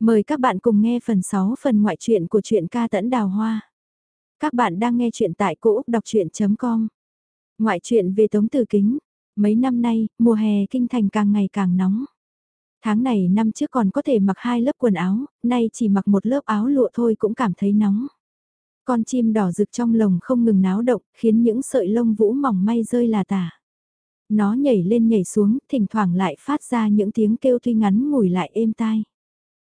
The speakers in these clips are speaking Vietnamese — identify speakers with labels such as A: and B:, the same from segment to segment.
A: Mời các bạn cùng nghe phần 6 phần ngoại truyện của truyện ca tẫn đào hoa. Các bạn đang nghe truyện tại cỗ Đọc Chuyện.com Ngoại truyện về Tống Tử Kính. Mấy năm nay, mùa hè kinh thành càng ngày càng nóng. Tháng này năm trước còn có thể mặc hai lớp quần áo, nay chỉ mặc một lớp áo lụa thôi cũng cảm thấy nóng. Con chim đỏ rực trong lồng không ngừng náo động, khiến những sợi lông vũ mỏng may rơi là tả. Nó nhảy lên nhảy xuống, thỉnh thoảng lại phát ra những tiếng kêu tuy ngắn ngủi lại êm tai.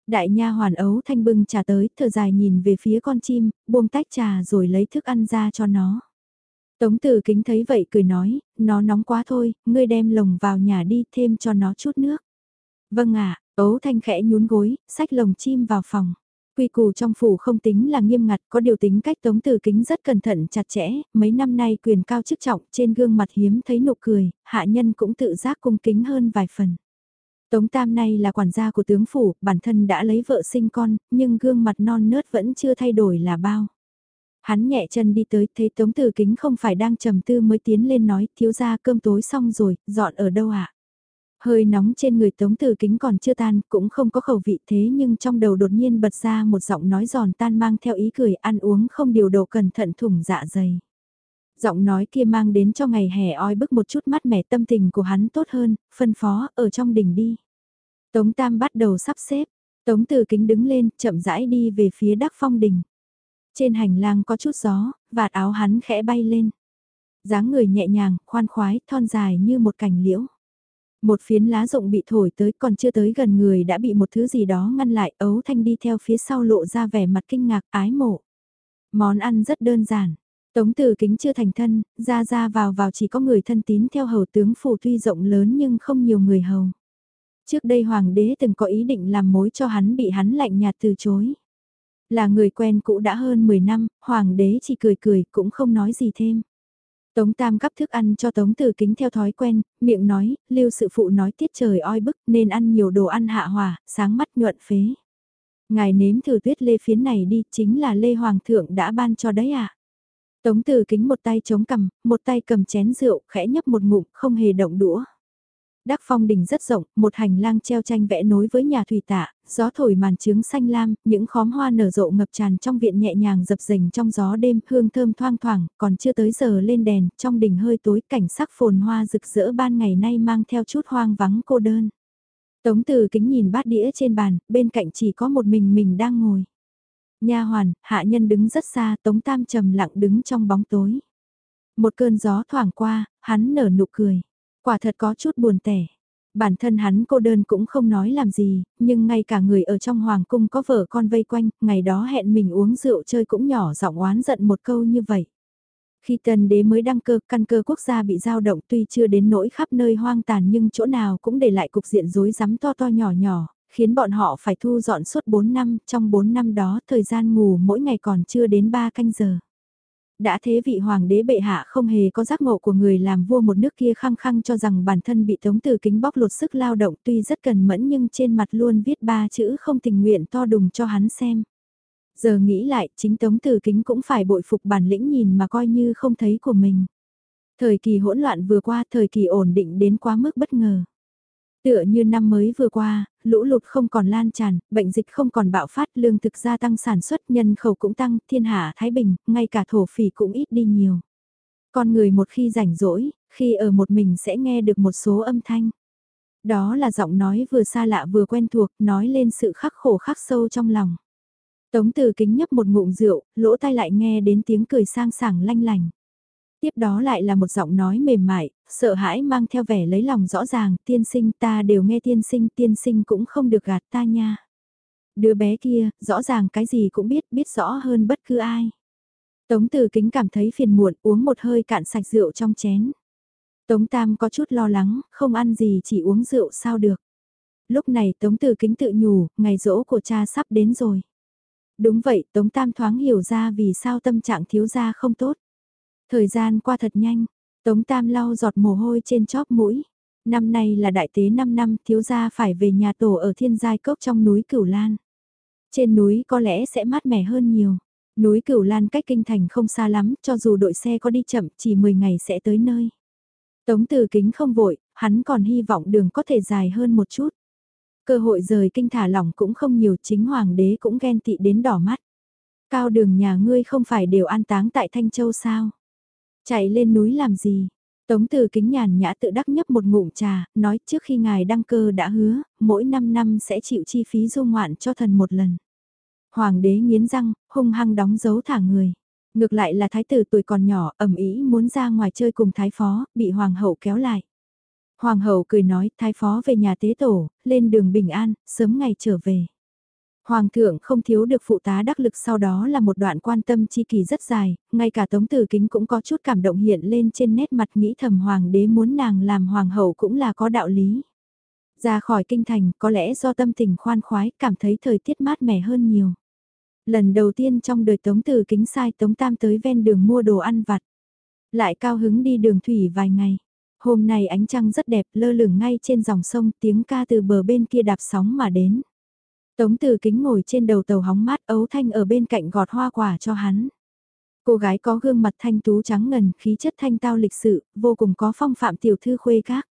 A: Đại nha hoàn ấu thanh bưng trà tới, thở dài nhìn về phía con chim, buông tách trà rồi lấy thức ăn ra cho nó. Tống tử kính thấy vậy cười nói, nó nóng quá thôi, ngươi đem lồng vào nhà đi thêm cho nó chút nước. Vâng ạ, ấu thanh khẽ nhún gối, xách lồng chim vào phòng. Quy củ trong phủ không tính là nghiêm ngặt, có điều tính cách tống tử kính rất cẩn thận chặt chẽ, mấy năm nay quyền cao chức trọng trên gương mặt hiếm thấy nụ cười, hạ nhân cũng tự giác cung kính hơn vài phần. Tống Tam nay là quản gia của tướng phủ, bản thân đã lấy vợ sinh con, nhưng gương mặt non nớt vẫn chưa thay đổi là bao. Hắn nhẹ chân đi tới, thấy Tống Tử Kính không phải đang trầm tư mới tiến lên nói, thiếu gia cơm tối xong rồi, dọn ở đâu ạ? À? Hơi nóng trên người Tống Tử Kính còn chưa tan, cũng không có khẩu vị thế nhưng trong đầu đột nhiên bật ra một giọng nói giòn tan mang theo ý cười ăn uống không điều độ cẩn thận thủng dạ dày. Giọng nói kia mang đến cho ngày hè oi bức một chút mắt mẻ tâm tình của hắn tốt hơn, phân phó, ở trong đỉnh đi. Tống Tam bắt đầu sắp xếp, Tống Từ Kính đứng lên, chậm rãi đi về phía Đắc Phong Đình. Trên hành lang có chút gió, vạt áo hắn khẽ bay lên. dáng người nhẹ nhàng, khoan khoái, thon dài như một cành liễu. Một phiến lá rộng bị thổi tới còn chưa tới gần người đã bị một thứ gì đó ngăn lại ấu thanh đi theo phía sau lộ ra vẻ mặt kinh ngạc ái mộ. Món ăn rất đơn giản. Tống từ kính chưa thành thân, ra ra vào vào chỉ có người thân tín theo hầu tướng phủ tuy rộng lớn nhưng không nhiều người hầu. Trước đây hoàng đế từng có ý định làm mối cho hắn bị hắn lạnh nhạt từ chối. Là người quen cũ đã hơn 10 năm, hoàng đế chỉ cười cười cũng không nói gì thêm. Tống Tam gắp thức ăn cho Tống Tử Kính theo thói quen, miệng nói, lưu sự phụ nói tiết trời oi bức nên ăn nhiều đồ ăn hạ hòa, sáng mắt nhuận phế. Ngài nếm thử tuyết lê phiến này đi, chính là lê hoàng thượng đã ban cho đấy ạ. À? Tống Từ Kính một tay chống cằm, một tay cầm chén rượu, khẽ nhấp một ngụm, không hề động đũa. Đắc phong đỉnh rất rộng, một hành lang treo tranh vẽ nối với nhà thủy tạ, gió thổi màn trướng xanh lam, những khóm hoa nở rộ ngập tràn trong viện nhẹ nhàng dập dềnh trong gió đêm, hương thơm thoang thoảng, còn chưa tới giờ lên đèn, trong đỉnh hơi tối cảnh sắc phồn hoa rực rỡ ban ngày nay mang theo chút hoang vắng cô đơn. Tống từ kính nhìn bát đĩa trên bàn, bên cạnh chỉ có một mình mình đang ngồi. Nha hoàn, hạ nhân đứng rất xa, Tống Tam trầm lặng đứng trong bóng tối. Một cơn gió thoảng qua, hắn nở nụ cười. Quả thật có chút buồn tẻ. Bản thân hắn cô đơn cũng không nói làm gì, nhưng ngay cả người ở trong hoàng cung có vợ con vây quanh, ngày đó hẹn mình uống rượu chơi cũng nhỏ giọng oán giận một câu như vậy. Khi tần đế mới đăng cơ, căn cơ quốc gia bị dao động tuy chưa đến nỗi khắp nơi hoang tàn nhưng chỗ nào cũng để lại cục diện rối rắm to to nhỏ nhỏ, khiến bọn họ phải thu dọn suốt 4 năm, trong 4 năm đó thời gian ngủ mỗi ngày còn chưa đến 3 canh giờ. Đã thế vị hoàng đế bệ hạ không hề có giác ngộ của người làm vua một nước kia khăng khăng cho rằng bản thân bị tống từ kính bóc lột sức lao động tuy rất cần mẫn nhưng trên mặt luôn viết ba chữ không tình nguyện to đùng cho hắn xem. Giờ nghĩ lại chính tống từ kính cũng phải bội phục bản lĩnh nhìn mà coi như không thấy của mình. Thời kỳ hỗn loạn vừa qua thời kỳ ổn định đến quá mức bất ngờ. Tựa như năm mới vừa qua, lũ lụt không còn lan tràn, bệnh dịch không còn bạo phát, lương thực gia tăng sản xuất, nhân khẩu cũng tăng, thiên hạ thái bình, ngay cả thổ phỉ cũng ít đi nhiều. Con người một khi rảnh rỗi, khi ở một mình sẽ nghe được một số âm thanh. Đó là giọng nói vừa xa lạ vừa quen thuộc, nói lên sự khắc khổ khắc sâu trong lòng. Tống từ kính nhấp một ngụm rượu, lỗ tai lại nghe đến tiếng cười sang sảng lanh lành. Tiếp đó lại là một giọng nói mềm mại, sợ hãi mang theo vẻ lấy lòng rõ ràng, tiên sinh ta đều nghe tiên sinh, tiên sinh cũng không được gạt ta nha. Đứa bé kia, rõ ràng cái gì cũng biết, biết rõ hơn bất cứ ai. Tống từ kính cảm thấy phiền muộn, uống một hơi cạn sạch rượu trong chén. Tống Tam có chút lo lắng, không ăn gì chỉ uống rượu sao được. Lúc này Tống Từ Kính tự nhủ, ngày rỗ của cha sắp đến rồi. Đúng vậy, Tống Tam thoáng hiểu ra vì sao tâm trạng thiếu gia không tốt. Thời gian qua thật nhanh, Tống Tam lau giọt mồ hôi trên chóp mũi. Năm nay là đại tế 5 năm thiếu gia phải về nhà tổ ở thiên giai cốc trong núi Cửu Lan. Trên núi có lẽ sẽ mát mẻ hơn nhiều. Núi Cửu Lan cách kinh thành không xa lắm, cho dù đội xe có đi chậm chỉ 10 ngày sẽ tới nơi. Tống từ kính không vội, hắn còn hy vọng đường có thể dài hơn một chút. Cơ hội rời kinh thả lỏng cũng không nhiều chính hoàng đế cũng ghen tị đến đỏ mắt. Cao đường nhà ngươi không phải đều an táng tại Thanh Châu sao? Chạy lên núi làm gì? Tống từ kính nhàn nhã tự đắc nhấp một ngụm trà, nói trước khi ngài đăng cơ đã hứa, mỗi 5 năm sẽ chịu chi phí du ngoạn cho thần một lần. Hoàng đế nghiến răng, hung hăng đóng dấu thả người. Ngược lại là thái tử tuổi còn nhỏ, ẩm ý muốn ra ngoài chơi cùng thái phó, bị hoàng hậu kéo lại. Hoàng hậu cười nói, thái phó về nhà tế tổ, lên đường bình an, sớm ngày trở về. Hoàng thượng không thiếu được phụ tá đắc lực sau đó là một đoạn quan tâm chi kỳ rất dài, ngay cả tống tử kính cũng có chút cảm động hiện lên trên nét mặt nghĩ thầm hoàng đế muốn nàng làm hoàng hậu cũng là có đạo lý. Ra khỏi kinh thành có lẽ do tâm tình khoan khoái cảm thấy thời tiết mát mẻ hơn nhiều. Lần đầu tiên trong đời tống tử kính sai tống tam tới ven đường mua đồ ăn vặt. Lại cao hứng đi đường thủy vài ngày. Hôm nay ánh trăng rất đẹp lơ lửng ngay trên dòng sông tiếng ca từ bờ bên kia đạp sóng mà đến. Tống từ kính ngồi trên đầu tàu hóng mát ấu thanh ở bên cạnh gọt hoa quả cho hắn. Cô gái có gương mặt thanh tú trắng ngần khí chất thanh tao lịch sự, vô cùng có phong phạm tiểu thư khuê các.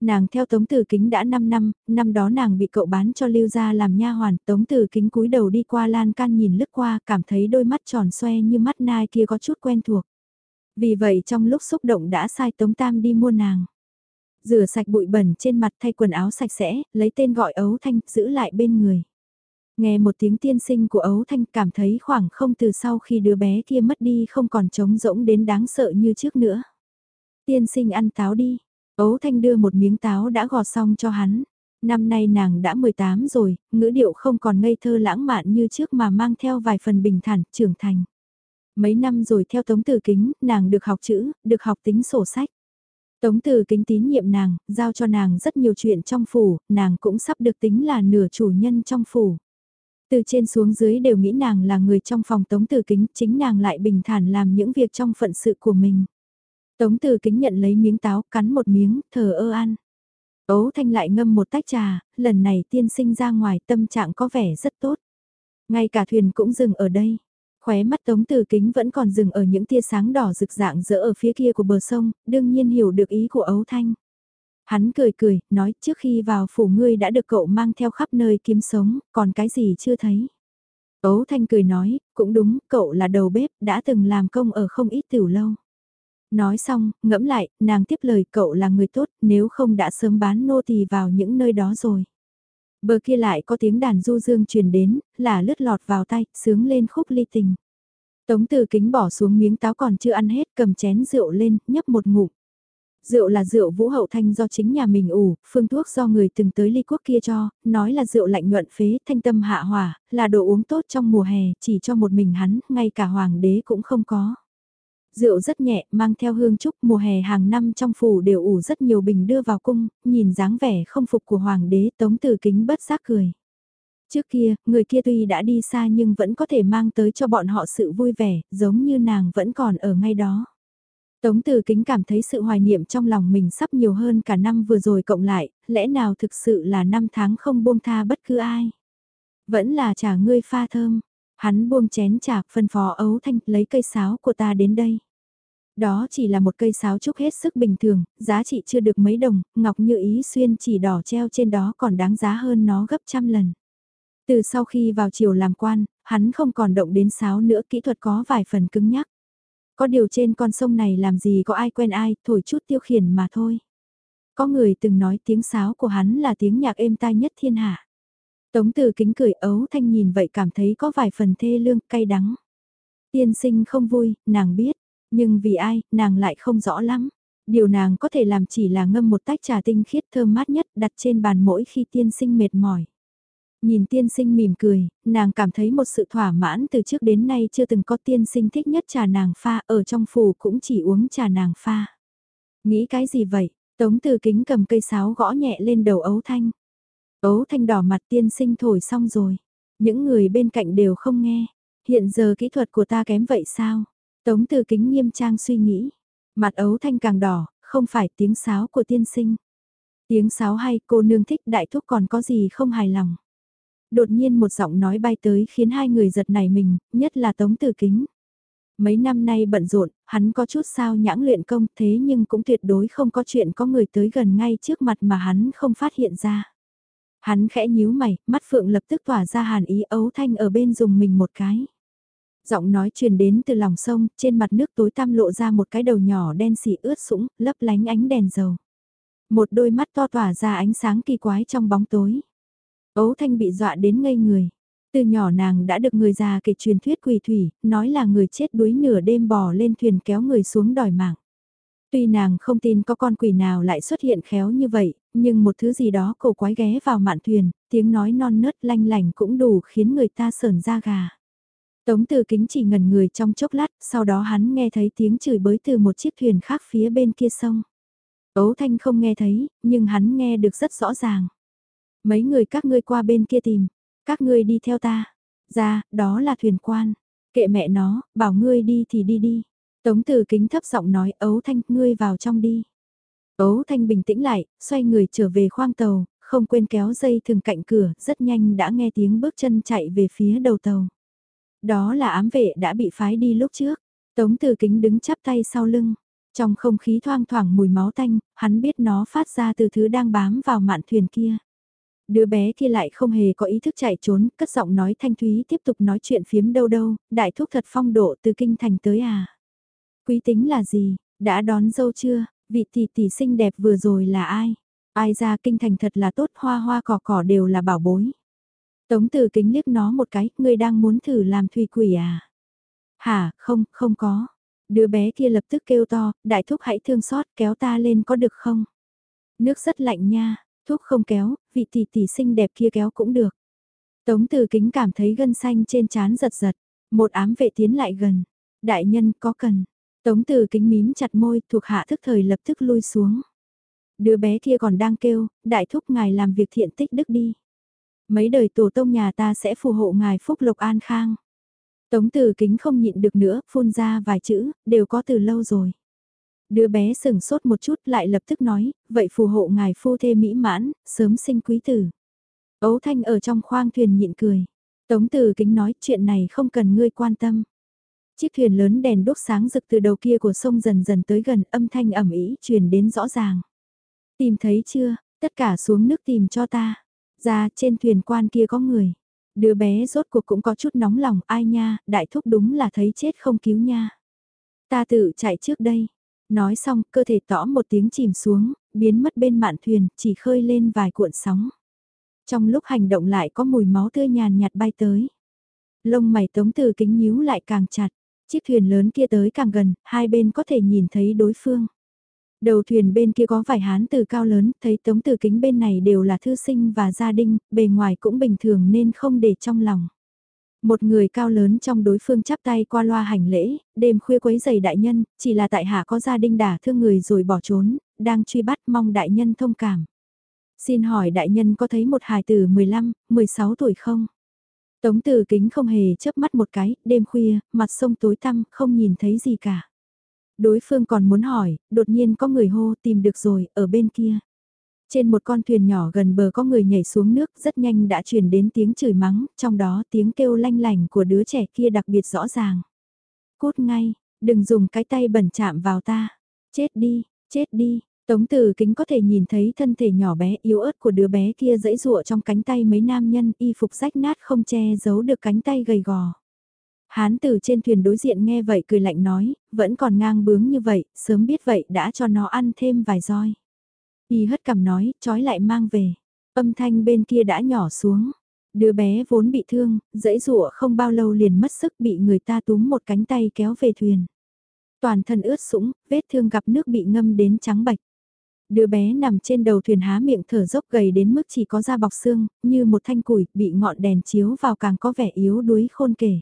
A: Nàng theo Tống Từ Kính đã 5 năm, năm đó nàng bị cậu bán cho Lưu gia làm nha hoàn, Tống Từ Kính cúi đầu đi qua lan can nhìn lướt qua, cảm thấy đôi mắt tròn xoe như mắt nai kia có chút quen thuộc. Vì vậy trong lúc xúc động đã sai Tống Tam đi mua nàng. Rửa sạch bụi bẩn trên mặt thay quần áo sạch sẽ, lấy tên gọi ấu thanh, giữ lại bên người. Nghe một tiếng tiên sinh của ấu thanh cảm thấy khoảng không từ sau khi đứa bé kia mất đi không còn trống rỗng đến đáng sợ như trước nữa. Tiên sinh ăn táo đi, ấu thanh đưa một miếng táo đã gọt xong cho hắn. Năm nay nàng đã 18 rồi, ngữ điệu không còn ngây thơ lãng mạn như trước mà mang theo vài phần bình thản, trưởng thành. Mấy năm rồi theo Tống Từ Kính, nàng được học chữ, được học tính sổ sách. Tống Từ Kính tín nhiệm nàng, giao cho nàng rất nhiều chuyện trong phủ, nàng cũng sắp được tính là nửa chủ nhân trong phủ. Từ trên xuống dưới đều nghĩ nàng là người trong phòng Tống Từ Kính, chính nàng lại bình thản làm những việc trong phận sự của mình. Tống Từ Kính nhận lấy miếng táo, cắn một miếng, thờ ơ ăn. Ấu Thanh lại ngâm một tách trà, lần này tiên sinh ra ngoài tâm trạng có vẻ rất tốt. Ngay cả thuyền cũng dừng ở đây. Khóe mắt Tống Từ Kính vẫn còn dừng ở những tia sáng đỏ rực dạng rỡ ở phía kia của bờ sông, đương nhiên hiểu được ý của Ấu Thanh. Hắn cười cười, nói trước khi vào phủ ngươi đã được cậu mang theo khắp nơi kiếm sống, còn cái gì chưa thấy. Ấu Thanh cười nói, cũng đúng, cậu là đầu bếp, đã từng làm công ở không ít tiểu lâu. Nói xong, ngẫm lại, nàng tiếp lời cậu là người tốt, nếu không đã sớm bán nô tỳ vào những nơi đó rồi. Bờ kia lại có tiếng đàn du dương truyền đến, là lướt lọt vào tay, sướng lên khúc ly tình. Tống từ kính bỏ xuống miếng táo còn chưa ăn hết, cầm chén rượu lên, nhấp một ngụm. Rượu là rượu vũ hậu thanh do chính nhà mình ủ, phương thuốc do người từng tới ly quốc kia cho, nói là rượu lạnh nhuận phế, thanh tâm hạ hỏa, là đồ uống tốt trong mùa hè, chỉ cho một mình hắn, ngay cả hoàng đế cũng không có. Rượu rất nhẹ, mang theo hương trúc mùa hè hàng năm trong phủ đều ủ rất nhiều bình đưa vào cung, nhìn dáng vẻ không phục của hoàng đế tống từ kính bất giác cười. Trước kia, người kia tuy đã đi xa nhưng vẫn có thể mang tới cho bọn họ sự vui vẻ, giống như nàng vẫn còn ở ngay đó. Tống từ kính cảm thấy sự hoài niệm trong lòng mình sắp nhiều hơn cả năm vừa rồi cộng lại, lẽ nào thực sự là năm tháng không buông tha bất cứ ai. Vẫn là trà ngươi pha thơm, hắn buông chén trà phân phó ấu thanh lấy cây sáo của ta đến đây. Đó chỉ là một cây sáo trúc hết sức bình thường, giá trị chưa được mấy đồng, ngọc như ý xuyên chỉ đỏ treo trên đó còn đáng giá hơn nó gấp trăm lần. Từ sau khi vào chiều làm quan, hắn không còn động đến sáo nữa kỹ thuật có vài phần cứng nhắc. Có điều trên con sông này làm gì có ai quen ai, thổi chút tiêu khiển mà thôi. Có người từng nói tiếng sáo của hắn là tiếng nhạc êm tai nhất thiên hạ. Tống từ kính cười ấu thanh nhìn vậy cảm thấy có vài phần thê lương, cay đắng. Tiên sinh không vui, nàng biết, nhưng vì ai, nàng lại không rõ lắm. Điều nàng có thể làm chỉ là ngâm một tách trà tinh khiết thơm mát nhất đặt trên bàn mỗi khi tiên sinh mệt mỏi. Nhìn tiên sinh mỉm cười, nàng cảm thấy một sự thỏa mãn từ trước đến nay chưa từng có tiên sinh thích nhất trà nàng pha, ở trong phủ cũng chỉ uống trà nàng pha. Nghĩ cái gì vậy? Tống từ kính cầm cây sáo gõ nhẹ lên đầu ấu thanh. Ấu thanh đỏ mặt tiên sinh thổi xong rồi. Những người bên cạnh đều không nghe. Hiện giờ kỹ thuật của ta kém vậy sao? Tống từ kính nghiêm trang suy nghĩ. Mặt ấu thanh càng đỏ, không phải tiếng sáo của tiên sinh. Tiếng sáo hay cô nương thích đại thúc còn có gì không hài lòng đột nhiên một giọng nói bay tới khiến hai người giật nảy mình, nhất là Tống Tử Kính. Mấy năm nay bận rộn, hắn có chút sao nhãng luyện công thế nhưng cũng tuyệt đối không có chuyện có người tới gần ngay trước mặt mà hắn không phát hiện ra. Hắn khẽ nhíu mày, mắt phượng lập tức tỏa ra hàn ý ấu thanh ở bên dùng mình một cái. Giọng nói truyền đến từ lòng sông, trên mặt nước tối tăm lộ ra một cái đầu nhỏ đen xỉ ướt sũng, lấp lánh ánh đèn dầu. Một đôi mắt to tỏa ra ánh sáng kỳ quái trong bóng tối. Ấu thanh bị dọa đến ngây người. Từ nhỏ nàng đã được người già kể truyền thuyết quỷ thủy, nói là người chết đuối nửa đêm bò lên thuyền kéo người xuống đòi mạng. Tuy nàng không tin có con quỷ nào lại xuất hiện khéo như vậy, nhưng một thứ gì đó cổ quái ghé vào mạn thuyền, tiếng nói non nớt lanh lành cũng đủ khiến người ta sờn da gà. Tống từ kính chỉ ngần người trong chốc lát, sau đó hắn nghe thấy tiếng chửi bới từ một chiếc thuyền khác phía bên kia sông. Ấu Thanh không nghe thấy, nhưng hắn nghe được rất rõ ràng. Mấy người các ngươi qua bên kia tìm, các ngươi đi theo ta. Ra, đó là thuyền quan. Kệ mẹ nó, bảo ngươi đi thì đi đi. Tống từ kính thấp giọng nói ấu thanh, ngươi vào trong đi. Ấu thanh bình tĩnh lại, xoay người trở về khoang tàu, không quên kéo dây thường cạnh cửa, rất nhanh đã nghe tiếng bước chân chạy về phía đầu tàu. Đó là ám vệ đã bị phái đi lúc trước. Tống từ kính đứng chắp tay sau lưng. Trong không khí thoang thoảng mùi máu tanh, hắn biết nó phát ra từ thứ đang bám vào mạn thuyền kia. Đứa bé kia lại không hề có ý thức chạy trốn, cất giọng nói thanh thúy tiếp tục nói chuyện phiếm đâu đâu, đại thúc thật phong độ từ kinh thành tới à. Quý tính là gì, đã đón dâu chưa, vị tỷ tỷ xinh đẹp vừa rồi là ai? Ai ra kinh thành thật là tốt hoa hoa cỏ cỏ đều là bảo bối. Tống từ kính liếc nó một cái, ngươi đang muốn thử làm thủy quỷ à? Hả, không, không có. Đứa bé kia lập tức kêu to, đại thúc hãy thương xót kéo ta lên có được không? Nước rất lạnh nha, thuốc không kéo, vị tỷ tỷ xinh đẹp kia kéo cũng được. Tống từ kính cảm thấy gân xanh trên trán giật giật, một ám vệ tiến lại gần. Đại nhân có cần. Tống từ kính mím chặt môi thuộc hạ thức thời lập tức lui xuống. Đứa bé kia còn đang kêu, đại thúc ngài làm việc thiện tích đức đi. Mấy đời tổ tông nhà ta sẽ phù hộ ngài phúc lộc an khang. Tống từ kính không nhịn được nữa, phun ra vài chữ, đều có từ lâu rồi. Đứa bé sừng sốt một chút lại lập tức nói, vậy phù hộ ngài phu thê mỹ mãn, sớm sinh quý tử. Ấu Thanh ở trong khoang thuyền nhịn cười. Tống từ kính nói chuyện này không cần ngươi quan tâm. Chiếc thuyền lớn đèn đốt sáng rực từ đầu kia của sông dần dần tới gần âm thanh ẩm ý truyền đến rõ ràng. Tìm thấy chưa, tất cả xuống nước tìm cho ta. Ra trên thuyền quan kia có người. Đứa bé rốt cuộc cũng có chút nóng lòng ai nha, đại thúc đúng là thấy chết không cứu nha. Ta tự chạy trước đây. Nói xong, cơ thể tỏ một tiếng chìm xuống, biến mất bên mạn thuyền, chỉ khơi lên vài cuộn sóng. Trong lúc hành động lại có mùi máu tươi nhàn nhạt bay tới. Lông mày tống từ kính nhíu lại càng chặt. Chiếc thuyền lớn kia tới càng gần, hai bên có thể nhìn thấy đối phương. Đầu thuyền bên kia có vài hán từ cao lớn, thấy tống từ kính bên này đều là thư sinh và gia đình, bề ngoài cũng bình thường nên không để trong lòng. Một người cao lớn trong đối phương chắp tay qua loa hành lễ, đêm khuya quấy giày đại nhân, chỉ là tại hạ có gia đình đả thương người rồi bỏ trốn, đang truy bắt mong đại nhân thông cảm. Xin hỏi đại nhân có thấy một hài tử 15, 16 tuổi không? Tống từ kính không hề chớp mắt một cái, đêm khuya, mặt sông tối tăm, không nhìn thấy gì cả. Đối phương còn muốn hỏi, đột nhiên có người hô tìm được rồi, ở bên kia. Trên một con thuyền nhỏ gần bờ có người nhảy xuống nước, rất nhanh đã truyền đến tiếng chửi mắng, trong đó tiếng kêu lanh lành của đứa trẻ kia đặc biệt rõ ràng. Cút ngay, đừng dùng cái tay bẩn chạm vào ta. Chết đi, chết đi, Tống Tử Kính có thể nhìn thấy thân thể nhỏ bé yếu ớt của đứa bé kia dẫy dụa trong cánh tay mấy nam nhân y phục rách nát không che giấu được cánh tay gầy gò. Hán tử trên thuyền đối diện nghe vậy cười lạnh nói, vẫn còn ngang bướng như vậy, sớm biết vậy đã cho nó ăn thêm vài roi. Y hất cằm nói, trói lại mang về. Âm thanh bên kia đã nhỏ xuống. Đứa bé vốn bị thương, dãy rụa không bao lâu liền mất sức bị người ta túm một cánh tay kéo về thuyền. Toàn thân ướt sũng, vết thương gặp nước bị ngâm đến trắng bạch. Đứa bé nằm trên đầu thuyền há miệng thở dốc gầy đến mức chỉ có da bọc xương, như một thanh củi bị ngọn đèn chiếu vào càng có vẻ yếu đuối khôn kể.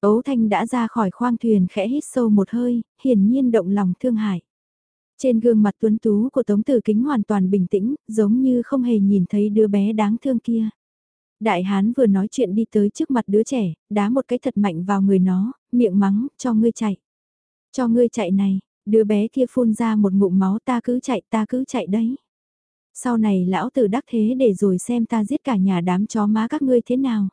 A: Ấu Thanh đã ra khỏi khoang thuyền khẽ hít sâu một hơi, hiển nhiên động lòng thương hại. Trên gương mặt tuấn tú của Tống Tử Kính hoàn toàn bình tĩnh, giống như không hề nhìn thấy đứa bé đáng thương kia. Đại hán vừa nói chuyện đi tới trước mặt đứa trẻ, đá một cái thật mạnh vào người nó, miệng mắng, cho ngươi chạy. Cho ngươi chạy này, đứa bé kia phun ra một ngụm máu ta cứ chạy ta cứ chạy đấy. Sau này lão tử đắc thế để rồi xem ta giết cả nhà đám chó má các ngươi thế nào.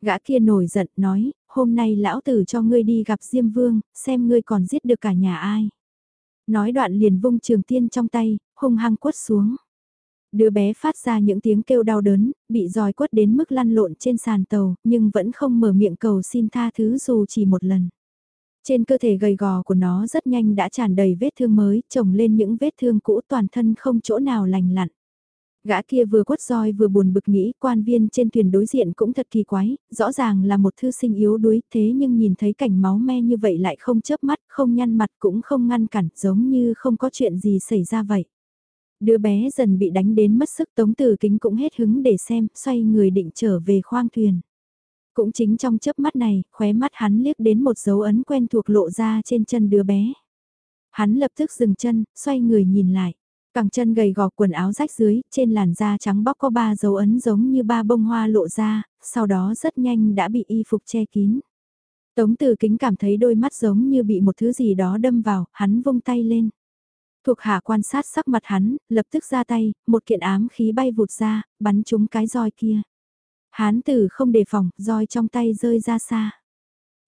A: Gã kia nổi giận nói, hôm nay lão tử cho ngươi đi gặp Diêm Vương, xem ngươi còn giết được cả nhà ai. Nói đoạn liền vung trường tiên trong tay, hung hăng quất xuống. Đứa bé phát ra những tiếng kêu đau đớn, bị roi quất đến mức lăn lộn trên sàn tàu, nhưng vẫn không mở miệng cầu xin tha thứ dù chỉ một lần. Trên cơ thể gầy gò của nó rất nhanh đã tràn đầy vết thương mới, chồng lên những vết thương cũ toàn thân không chỗ nào lành lặn. Gã kia vừa quất roi vừa buồn bực nghĩ quan viên trên thuyền đối diện cũng thật kỳ quái, rõ ràng là một thư sinh yếu đuối thế nhưng nhìn thấy cảnh máu me như vậy lại không chớp mắt, không nhăn mặt cũng không ngăn cản giống như không có chuyện gì xảy ra vậy. Đứa bé dần bị đánh đến mất sức tống từ kính cũng hết hứng để xem, xoay người định trở về khoang thuyền. Cũng chính trong chớp mắt này, khóe mắt hắn liếc đến một dấu ấn quen thuộc lộ ra trên chân đứa bé. Hắn lập tức dừng chân, xoay người nhìn lại. Cẳng chân gầy gò quần áo rách dưới, trên làn da trắng bóc có ba dấu ấn giống như ba bông hoa lộ ra, sau đó rất nhanh đã bị y phục che kín. Tống từ kính cảm thấy đôi mắt giống như bị một thứ gì đó đâm vào, hắn vung tay lên. Thuộc hạ quan sát sắc mặt hắn, lập tức ra tay, một kiện ám khí bay vụt ra, bắn trúng cái roi kia. Hán tử không đề phòng, roi trong tay rơi ra xa.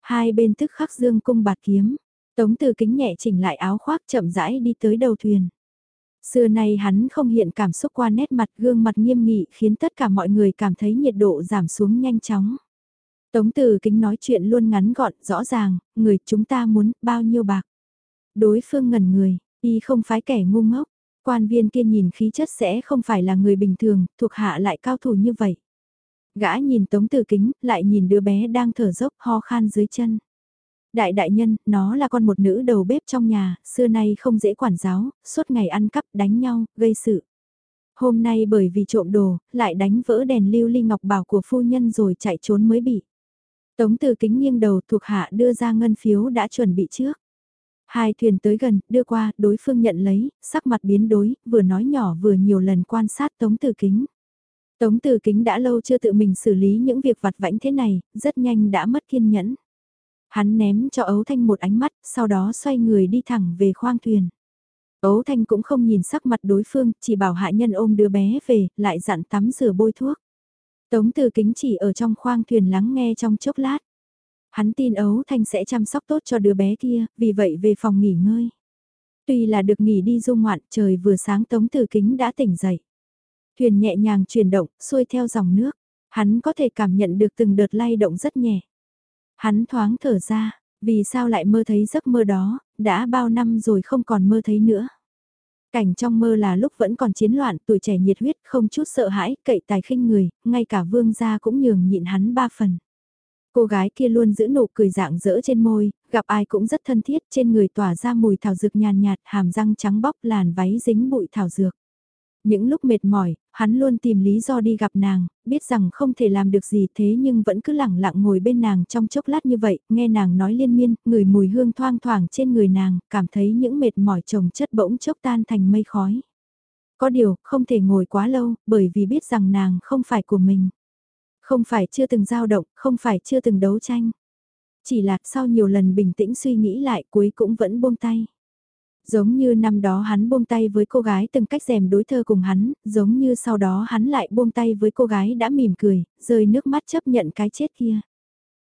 A: Hai bên tức khắc dương cung bạt kiếm, tống từ kính nhẹ chỉnh lại áo khoác chậm rãi đi tới đầu thuyền. Xưa nay hắn không hiện cảm xúc qua nét mặt gương mặt nghiêm nghị khiến tất cả mọi người cảm thấy nhiệt độ giảm xuống nhanh chóng. Tống từ kính nói chuyện luôn ngắn gọn, rõ ràng, người chúng ta muốn bao nhiêu bạc. Đối phương ngẩn người, y không phải kẻ ngu ngốc, quan viên kia nhìn khí chất sẽ không phải là người bình thường, thuộc hạ lại cao thủ như vậy. Gã nhìn tống từ kính, lại nhìn đứa bé đang thở dốc ho khan dưới chân. Đại đại nhân, nó là con một nữ đầu bếp trong nhà, xưa nay không dễ quản giáo, suốt ngày ăn cắp đánh nhau, gây sự. Hôm nay bởi vì trộm đồ, lại đánh vỡ đèn lưu ly ngọc bảo của phu nhân rồi chạy trốn mới bị. Tống từ kính nghiêng đầu thuộc hạ đưa ra ngân phiếu đã chuẩn bị trước. Hai thuyền tới gần, đưa qua, đối phương nhận lấy, sắc mặt biến đối, vừa nói nhỏ vừa nhiều lần quan sát tống từ kính. Tống từ kính đã lâu chưa tự mình xử lý những việc vặt vãnh thế này, rất nhanh đã mất kiên nhẫn. Hắn ném cho Ấu Thanh một ánh mắt, sau đó xoay người đi thẳng về khoang thuyền. Ấu Thanh cũng không nhìn sắc mặt đối phương, chỉ bảo hạ nhân ôm đứa bé về, lại dặn tắm rửa bôi thuốc. Tống từ kính chỉ ở trong khoang thuyền lắng nghe trong chốc lát. Hắn tin Ấu Thanh sẽ chăm sóc tốt cho đứa bé kia, vì vậy về phòng nghỉ ngơi. Tuy là được nghỉ đi du ngoạn, trời vừa sáng Tống từ kính đã tỉnh dậy. Thuyền nhẹ nhàng chuyển động, xuôi theo dòng nước. Hắn có thể cảm nhận được từng đợt lay động rất nhẹ. Hắn thoáng thở ra, vì sao lại mơ thấy giấc mơ đó, đã bao năm rồi không còn mơ thấy nữa. Cảnh trong mơ là lúc vẫn còn chiến loạn, tuổi trẻ nhiệt huyết, không chút sợ hãi, cậy tài khinh người, ngay cả vương gia cũng nhường nhịn hắn ba phần. Cô gái kia luôn giữ nụ cười dạng dỡ trên môi, gặp ai cũng rất thân thiết, trên người tỏa ra mùi thảo dược nhàn nhạt, hàm răng trắng bóc làn váy dính bụi thảo dược. Những lúc mệt mỏi, hắn luôn tìm lý do đi gặp nàng, biết rằng không thể làm được gì thế nhưng vẫn cứ lẳng lặng ngồi bên nàng trong chốc lát như vậy, nghe nàng nói liên miên, người mùi hương thoang thoảng trên người nàng, cảm thấy những mệt mỏi chồng chất bỗng chốc tan thành mây khói. Có điều, không thể ngồi quá lâu, bởi vì biết rằng nàng không phải của mình. Không phải chưa từng dao động, không phải chưa từng đấu tranh. Chỉ là sau nhiều lần bình tĩnh suy nghĩ lại cuối cũng vẫn buông tay. Giống như năm đó hắn buông tay với cô gái từng cách rèm đối thơ cùng hắn, giống như sau đó hắn lại buông tay với cô gái đã mỉm cười, rơi nước mắt chấp nhận cái chết kia.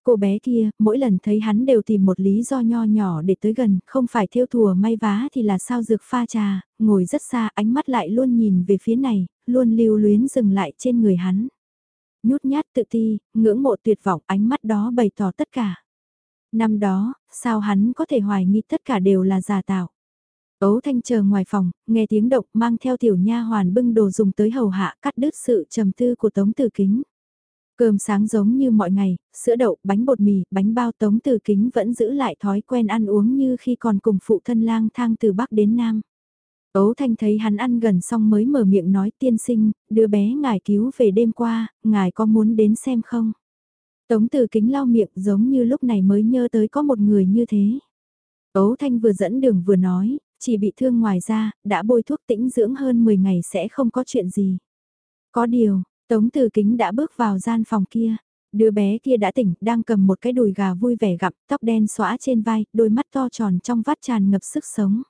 A: Cô bé kia, mỗi lần thấy hắn đều tìm một lý do nho nhỏ để tới gần, không phải theo thùa may vá thì là sao dược pha trà, ngồi rất xa ánh mắt lại luôn nhìn về phía này, luôn lưu luyến dừng lại trên người hắn. Nhút nhát tự ti, ngưỡng mộ tuyệt vọng ánh mắt đó bày tỏ tất cả. Năm đó, sao hắn có thể hoài nghi tất cả đều là giả tạo. Ấu Thanh chờ ngoài phòng, nghe tiếng động mang theo tiểu nha hoàn bưng đồ dùng tới hầu hạ cắt đứt sự trầm tư của Tống Tử Kính. Cơm sáng giống như mọi ngày, sữa đậu, bánh bột mì, bánh bao Tống Tử Kính vẫn giữ lại thói quen ăn uống như khi còn cùng phụ thân lang thang từ Bắc đến Nam. Ấu Thanh thấy hắn ăn gần xong mới mở miệng nói tiên sinh, đứa bé ngài cứu về đêm qua, ngài có muốn đến xem không? Tống Tử Kính lau miệng giống như lúc này mới nhớ tới có một người như thế. Ấu Thanh vừa dẫn đường vừa nói, chỉ bị thương ngoài ra, đã bôi thuốc tĩnh dưỡng hơn 10 ngày sẽ không có chuyện gì. Có điều, Tống Từ Kính đã bước vào gian phòng kia. Đứa bé kia đã tỉnh, đang cầm một cái đùi gà vui vẻ gặm, tóc đen xóa trên vai, đôi mắt to tròn trong vắt tràn ngập sức sống.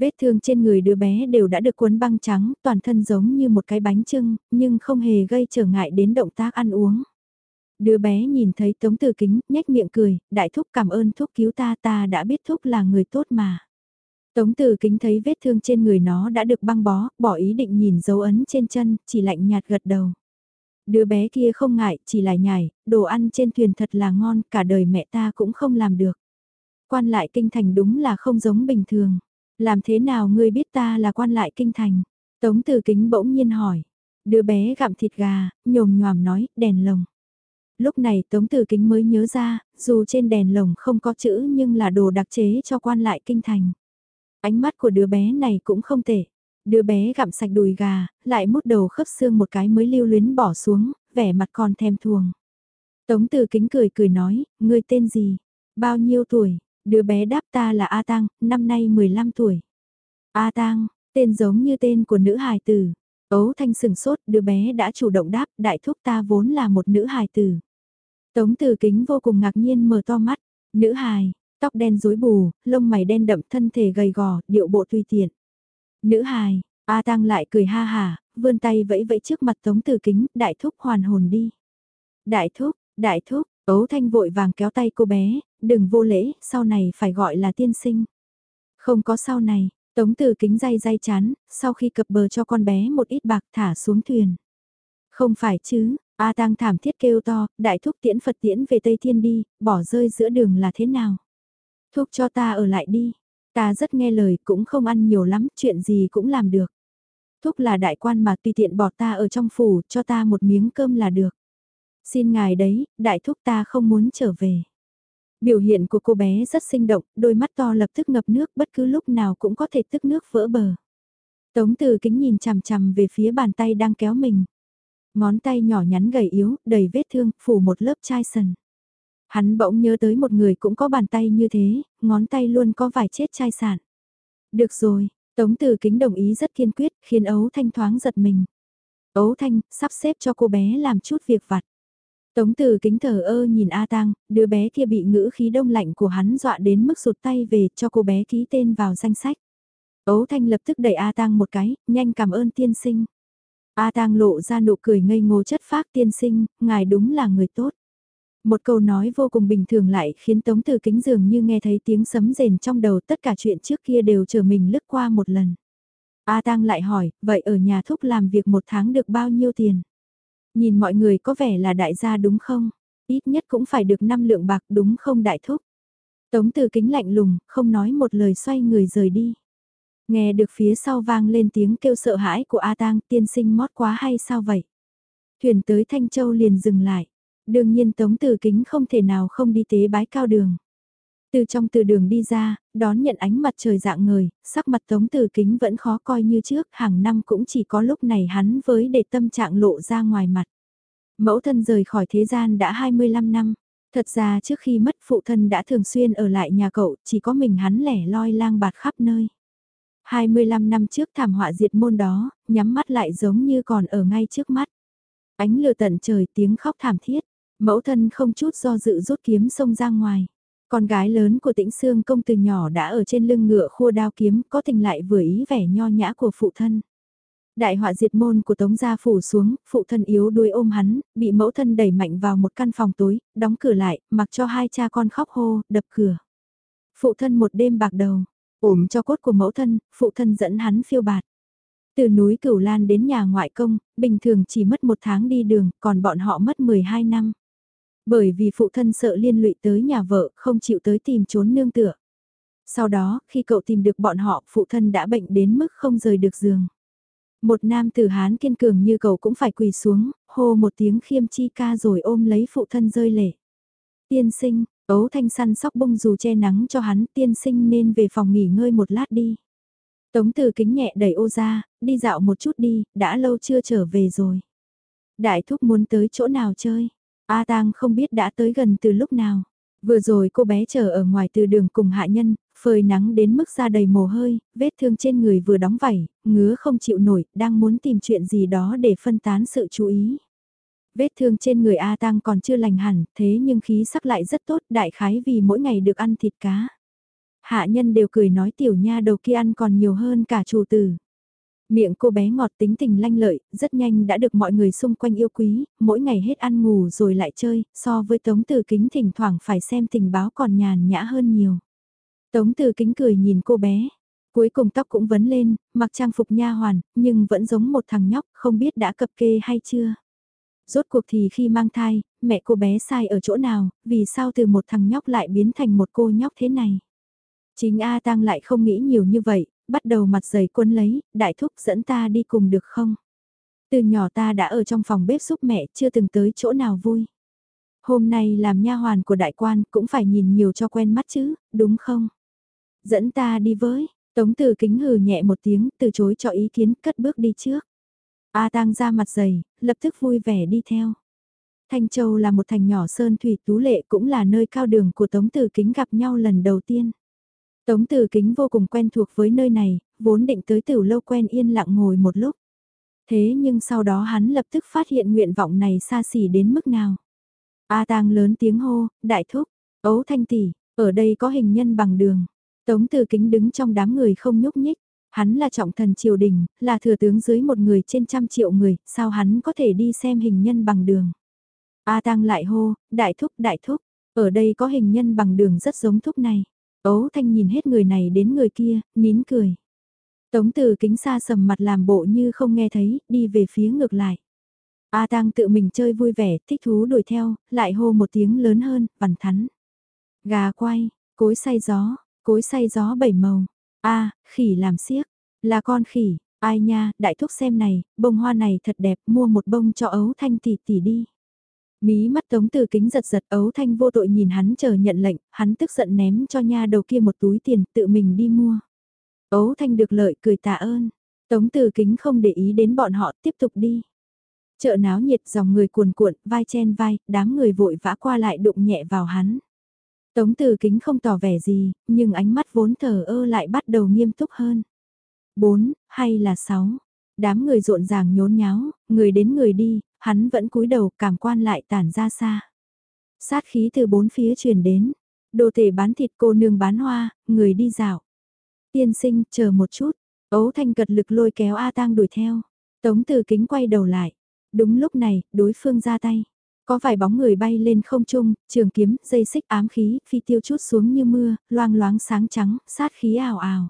A: Vết thương trên người đứa bé đều đã được cuốn băng trắng, toàn thân giống như một cái bánh trưng, nhưng không hề gây trở ngại đến động tác ăn uống. Đứa bé nhìn thấy Tống Từ Kính, nhếch miệng cười, đại thúc cảm ơn thúc cứu ta ta đã biết thúc là người tốt mà. Tống Từ Kính thấy vết thương trên người nó đã được băng bó, bỏ ý định nhìn dấu ấn trên chân, chỉ lạnh nhạt gật đầu. Đứa bé kia không ngại, chỉ lại nhảy, đồ ăn trên thuyền thật là ngon, cả đời mẹ ta cũng không làm được. Quan lại kinh thành đúng là không giống bình thường. Làm thế nào ngươi biết ta là quan lại kinh thành? Tống Từ Kính bỗng nhiên hỏi. Đứa bé gặm thịt gà, nhồm nhòm nói, đèn lồng. Lúc này Tống Từ Kính mới nhớ ra, dù trên đèn lồng không có chữ nhưng là đồ đặc chế cho quan lại kinh thành. Ánh mắt của đứa bé này cũng không tệ. Đứa bé gặm sạch đùi gà, lại mút đầu khớp xương một cái mới lưu luyến bỏ xuống, vẻ mặt còn thèm thuồng. Tống Từ Kính cười cười nói, ngươi tên gì? Bao nhiêu tuổi? Đứa bé đáp ta là A Tăng, năm nay 15 tuổi. A Tăng, tên giống như tên của nữ hài tử. Ấu Thanh sừng sốt, đứa bé đã chủ động đáp, đại thúc ta vốn là một nữ hài tử. Tống Từ Kính vô cùng ngạc nhiên mở to mắt, nữ hài, tóc đen rối bù, lông mày đen đậm thân thể gầy gò, điệu bộ tùy tiện. Nữ hài, A Tăng lại cười ha hà, vươn tay vẫy vẫy trước mặt Tống Từ Kính, đại thúc hoàn hồn đi. Đại thúc, đại thúc, Ấu Thanh vội vàng kéo tay cô bé, đừng vô lễ, sau này phải gọi là tiên sinh. Không có sau này, Tống Từ Kính day day chán, sau khi cập bờ cho con bé một ít bạc thả xuống thuyền. Không phải chứ, A Tăng thảm thiết kêu to, đại thúc tiễn Phật tiễn về Tây Thiên đi, bỏ rơi giữa đường là thế nào? Thúc cho ta ở lại đi, ta rất nghe lời cũng không ăn nhiều lắm, chuyện gì cũng làm được. Thúc là đại quan mà tùy tiện bỏ ta ở trong phủ, cho ta một miếng cơm là được. Xin ngài đấy, đại thúc ta không muốn trở về. Biểu hiện của cô bé rất sinh động, đôi mắt to lập tức ngập nước bất cứ lúc nào cũng có thể tức nước vỡ bờ. Tống từ kính nhìn chằm chằm về phía bàn tay đang kéo mình. Ngón tay nhỏ nhắn gầy yếu, đầy vết thương, phủ một lớp chai sần. Hắn bỗng nhớ tới một người cũng có bàn tay như thế, ngón tay luôn có vài chết chai sản. Được rồi, Tống từ kính đồng ý rất kiên quyết, khiến ấu thanh thoáng giật mình. Ấu thanh, sắp xếp cho cô bé làm chút việc vặt. Tống từ kính thờ ơ nhìn A Tang, đứa bé kia bị ngữ khí đông lạnh của hắn dọa đến mức rụt tay về cho cô bé ký tên vào danh sách. Ấu Thanh lập tức đẩy A Tang một cái, nhanh cảm ơn tiên sinh. A Tang lộ ra nụ cười ngây ngô chất phác tiên sinh, ngài đúng là người tốt. Một câu nói vô cùng bình thường lại khiến Tống Từ Kính dường như nghe thấy tiếng sấm rền trong đầu tất cả chuyện trước kia đều chờ mình lướt qua một lần. A Tang lại hỏi, vậy ở nhà thúc làm việc một tháng được bao nhiêu tiền? Nhìn mọi người có vẻ là đại gia đúng không? Ít nhất cũng phải được 5 lượng bạc đúng không đại thúc? Tống từ kính lạnh lùng, không nói một lời xoay người rời đi. Nghe được phía sau vang lên tiếng kêu sợ hãi của A Tang tiên sinh mót quá hay sao vậy? Thuyền tới Thanh Châu liền dừng lại. Đương nhiên Tống Từ Kính không thể nào không đi tế bái cao đường. Từ trong từ đường đi ra, đón nhận ánh mặt trời dạng người sắc mặt Tống Từ Kính vẫn khó coi như trước, hàng năm cũng chỉ có lúc này hắn với để tâm trạng lộ ra ngoài mặt. Mẫu thân rời khỏi thế gian đã 25 năm, thật ra trước khi mất phụ thân đã thường xuyên ở lại nhà cậu, chỉ có mình hắn lẻ loi lang bạt khắp nơi. 25 năm trước thảm họa diệt môn đó, nhắm mắt lại giống như còn ở ngay trước mắt. Ánh lửa tận trời tiếng khóc thảm thiết, mẫu thân không chút do dự rút kiếm xông ra ngoài. Con gái lớn của tĩnh xương công từ nhỏ đã ở trên lưng ngựa khua đao kiếm có tình lại vừa ý vẻ nho nhã của phụ thân. Đại họa diệt môn của Tống gia phủ xuống, phụ thân yếu đuôi ôm hắn, bị mẫu thân đẩy mạnh vào một căn phòng tối, đóng cửa lại, mặc cho hai cha con khóc hô, đập cửa. Phụ thân một đêm bạc đầu, ổm cho cốt của mẫu thân, phụ thân dẫn hắn phiêu bạt. Từ núi Cửu Lan đến nhà ngoại công, bình thường chỉ mất một tháng đi đường, còn bọn họ mất 12 năm. Bởi vì phụ thân sợ liên lụy tới nhà vợ, không chịu tới tìm trốn nương tựa. Sau đó, khi cậu tìm được bọn họ, phụ thân đã bệnh đến mức không rời được giường. Một nam tử Hán kiên cường như cậu cũng phải quỳ xuống, hô một tiếng khiêm chi ca rồi ôm lấy phụ thân rơi lệ. Tiên sinh, ấu thanh săn sóc bông dù che nắng cho hắn tiên sinh nên về phòng nghỉ ngơi một lát đi. Tống từ kính nhẹ đẩy ô ra, đi dạo một chút đi, đã lâu chưa trở về rồi. Đại thúc muốn tới chỗ nào chơi? A Tang không biết đã tới gần từ lúc nào. Vừa rồi cô bé chờ ở ngoài từ đường cùng hạ nhân, phơi nắng đến mức ra đầy mồ hôi, vết thương trên người vừa đóng vảy, ngứa không chịu nổi, đang muốn tìm chuyện gì đó để phân tán sự chú ý. Vết thương trên người A Tang còn chưa lành hẳn, thế nhưng khí sắc lại rất tốt, đại khái vì mỗi ngày được ăn thịt cá. Hạ nhân đều cười nói tiểu nha đầu kia ăn còn nhiều hơn cả chủ tử. Miệng cô bé ngọt tính tình lanh lợi, rất nhanh đã được mọi người xung quanh yêu quý, mỗi ngày hết ăn ngủ rồi lại chơi, so với Tống Từ Kính thỉnh thoảng phải xem tình báo còn nhàn nhã hơn nhiều. Tống Từ Kính cười nhìn cô bé, Cuối cùng tóc cũng vấn lên, mặc trang phục nha hoàn, nhưng vẫn giống một thằng nhóc, không biết đã cập kê hay chưa. Rốt cuộc thì khi mang thai, mẹ cô bé sai ở chỗ nào, vì sao từ một thằng nhóc lại biến thành một cô nhóc thế này. Chính A Tăng lại không nghĩ nhiều như vậy, bắt đầu mặt dày quân lấy, đại thúc dẫn ta đi cùng được không? Từ nhỏ ta đã ở trong phòng bếp giúp mẹ, chưa từng tới chỗ nào vui. Hôm nay làm nha hoàn của đại quan cũng phải nhìn nhiều cho quen mắt chứ, đúng không? Dẫn ta đi với, Tống Từ kính hừ nhẹ một tiếng, từ chối cho ý kiến, cất bước đi trước. A Tang ra mặt dày, lập tức vui vẻ đi theo. Thanh Châu là một thành nhỏ sơn thủy tú lệ cũng là nơi cao đường của Tống Từ Kính gặp nhau lần đầu tiên. Tống Từ Kính vô cùng quen thuộc với nơi này, vốn định tới tiểu lâu quen yên lặng ngồi một lúc. Thế nhưng sau đó hắn lập tức phát hiện nguyện vọng này xa xỉ đến mức nào. A Tang lớn tiếng hô, đại thúc, ấu thanh tỷ, ở đây có hình nhân bằng đường. Tống Từ Kính đứng trong đám người không nhúc nhích. Hắn là trọng thần triều đình, là thừa tướng dưới một người trên trăm triệu người, sao hắn có thể đi xem hình nhân bằng đường. A Tăng lại hô, đại thúc, đại thúc, ở đây có hình nhân bằng đường rất giống thúc này. Ấu Thanh nhìn hết người này đến người kia, nín cười. Tống từ kính xa sầm mặt làm bộ như không nghe thấy, đi về phía ngược lại. A Tăng tự mình chơi vui vẻ, thích thú đuổi theo, lại hô một tiếng lớn hơn, vằn thắn. Gà quay, cối say gió, cối say gió bảy màu. A, khỉ làm xiếc, là con khỉ, ai nha, đại thúc xem này, bông hoa này thật đẹp, mua một bông cho ấu thanh tỷ tỷ đi. Mí mắt tống từ kính giật giật ấu thanh vô tội nhìn hắn chờ nhận lệnh, hắn tức giận ném cho nha đầu kia một túi tiền tự mình đi mua. Ấu thanh được lợi cười tạ ơn, tống từ kính không để ý đến bọn họ tiếp tục đi. Chợ náo nhiệt dòng người cuồn cuộn, vai chen vai, đám người vội vã qua lại đụng nhẹ vào hắn. Tống từ kính không tỏ vẻ gì, nhưng ánh mắt vốn thờ ơ lại bắt đầu nghiêm túc hơn. 4, hay là 6. Đám người rộn ràng nhốn nháo, người đến người đi, hắn vẫn cúi đầu cảm quan lại tản ra xa. Sát khí từ bốn phía truyền đến, đồ tể bán thịt cô nương bán hoa, người đi dạo. Tiên sinh, chờ một chút, ấu thanh cật lực lôi kéo A tang đuổi theo. Tống từ kính quay đầu lại. Đúng lúc này, đối phương ra tay. Có vài bóng người bay lên không trung, trường kiếm, dây xích ám khí, phi tiêu chút xuống như mưa, loang loáng sáng trắng, sát khí ảo ảo.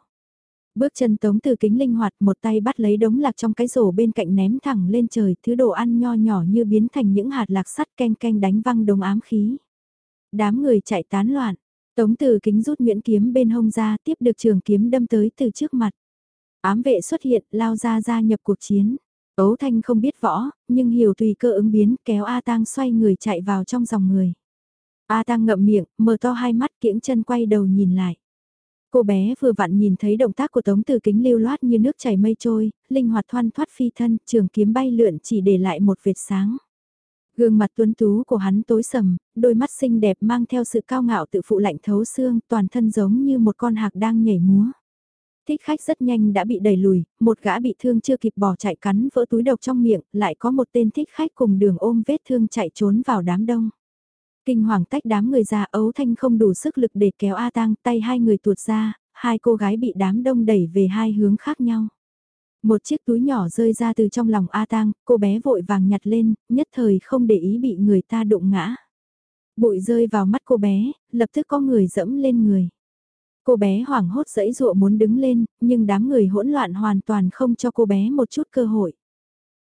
A: Bước chân tống từ kính linh hoạt một tay bắt lấy đống lạc trong cái rổ bên cạnh ném thẳng lên trời thứ đồ ăn nho nhỏ như biến thành những hạt lạc sắt canh canh đánh văng đống ám khí. Đám người chạy tán loạn, tống từ kính rút nguyễn kiếm bên hông ra tiếp được trường kiếm đâm tới từ trước mặt. Ám vệ xuất hiện lao ra gia nhập cuộc chiến. Ấu Thanh không biết võ, nhưng hiểu tùy cơ ứng biến kéo A Tang xoay người chạy vào trong dòng người. A Tang ngậm miệng, mở to hai mắt kiễng chân quay đầu nhìn lại. Cô bé vừa vặn nhìn thấy động tác của Tống Từ Kính lưu loát như nước chảy mây trôi, linh hoạt thoăn thoát phi thân, trường kiếm bay lượn chỉ để lại một vệt sáng. Gương mặt tuấn tú của hắn tối sầm, đôi mắt xinh đẹp mang theo sự cao ngạo tự phụ lạnh thấu xương, toàn thân giống như một con hạc đang nhảy múa. Thích khách rất nhanh đã bị đẩy lùi, một gã bị thương chưa kịp bỏ chạy cắn vỡ túi độc trong miệng, lại có một tên thích khách cùng đường ôm vết thương chạy trốn vào đám đông. Kinh hoàng tách đám người ra ấu thanh không đủ sức lực để kéo A tang tay hai người tuột ra, hai cô gái bị đám đông đẩy về hai hướng khác nhau. Một chiếc túi nhỏ rơi ra từ trong lòng A tang, cô bé vội vàng nhặt lên, nhất thời không để ý bị người ta đụng ngã. Bụi rơi vào mắt cô bé, lập tức có người dẫm lên người. Cô bé hoảng hốt dẫy dụa muốn đứng lên, nhưng đám người hỗn loạn hoàn toàn không cho cô bé một chút cơ hội.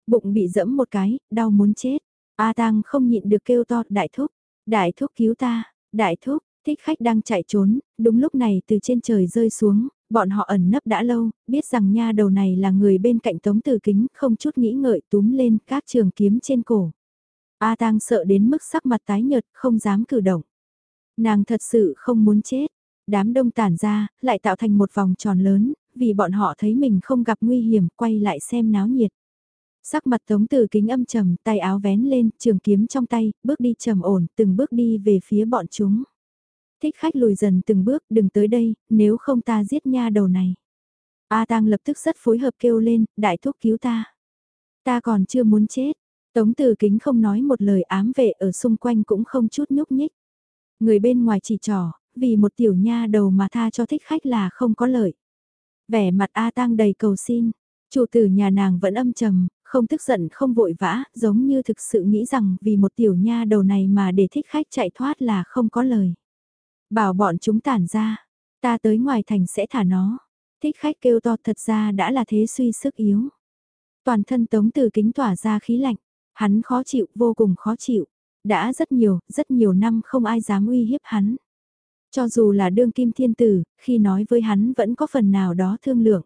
A: Bụng bị dẫm một cái, đau muốn chết. A Tang không nhịn được kêu to, đại thúc, đại thúc cứu ta, đại thúc, thích khách đang chạy trốn, đúng lúc này từ trên trời rơi xuống, bọn họ ẩn nấp đã lâu, biết rằng nha đầu này là người bên cạnh tống tử kính, không chút nghĩ ngợi túm lên các trường kiếm trên cổ. A Tang sợ đến mức sắc mặt tái nhợt, không dám cử động. Nàng thật sự không muốn chết, Đám đông tản ra, lại tạo thành một vòng tròn lớn, vì bọn họ thấy mình không gặp nguy hiểm, quay lại xem náo nhiệt. Sắc mặt tống từ kính âm trầm, tay áo vén lên, trường kiếm trong tay, bước đi trầm ổn, từng bước đi về phía bọn chúng. Thích khách lùi dần từng bước, đừng tới đây, nếu không ta giết nha đầu này. A Tang lập tức rất phối hợp kêu lên, đại thúc cứu ta. Ta còn chưa muốn chết. Tống từ kính không nói một lời ám vệ ở xung quanh cũng không chút nhúc nhích. Người bên ngoài chỉ trò, vì một tiểu nha đầu mà tha cho thích khách là không có lợi. Vẻ mặt A Tang đầy cầu xin, chủ tử nhà nàng vẫn âm trầm, không tức giận không vội vã, giống như thực sự nghĩ rằng vì một tiểu nha đầu này mà để thích khách chạy thoát là không có lời. Bảo bọn chúng tản ra, ta tới ngoài thành sẽ thả nó. Thích khách kêu to thật ra đã là thế suy sức yếu. Toàn thân tống từ kính tỏa ra khí lạnh, hắn khó chịu, vô cùng khó chịu. Đã rất nhiều, rất nhiều năm không ai dám uy hiếp hắn. Cho dù là đương kim thiên tử, khi nói với hắn vẫn có phần nào đó thương lượng.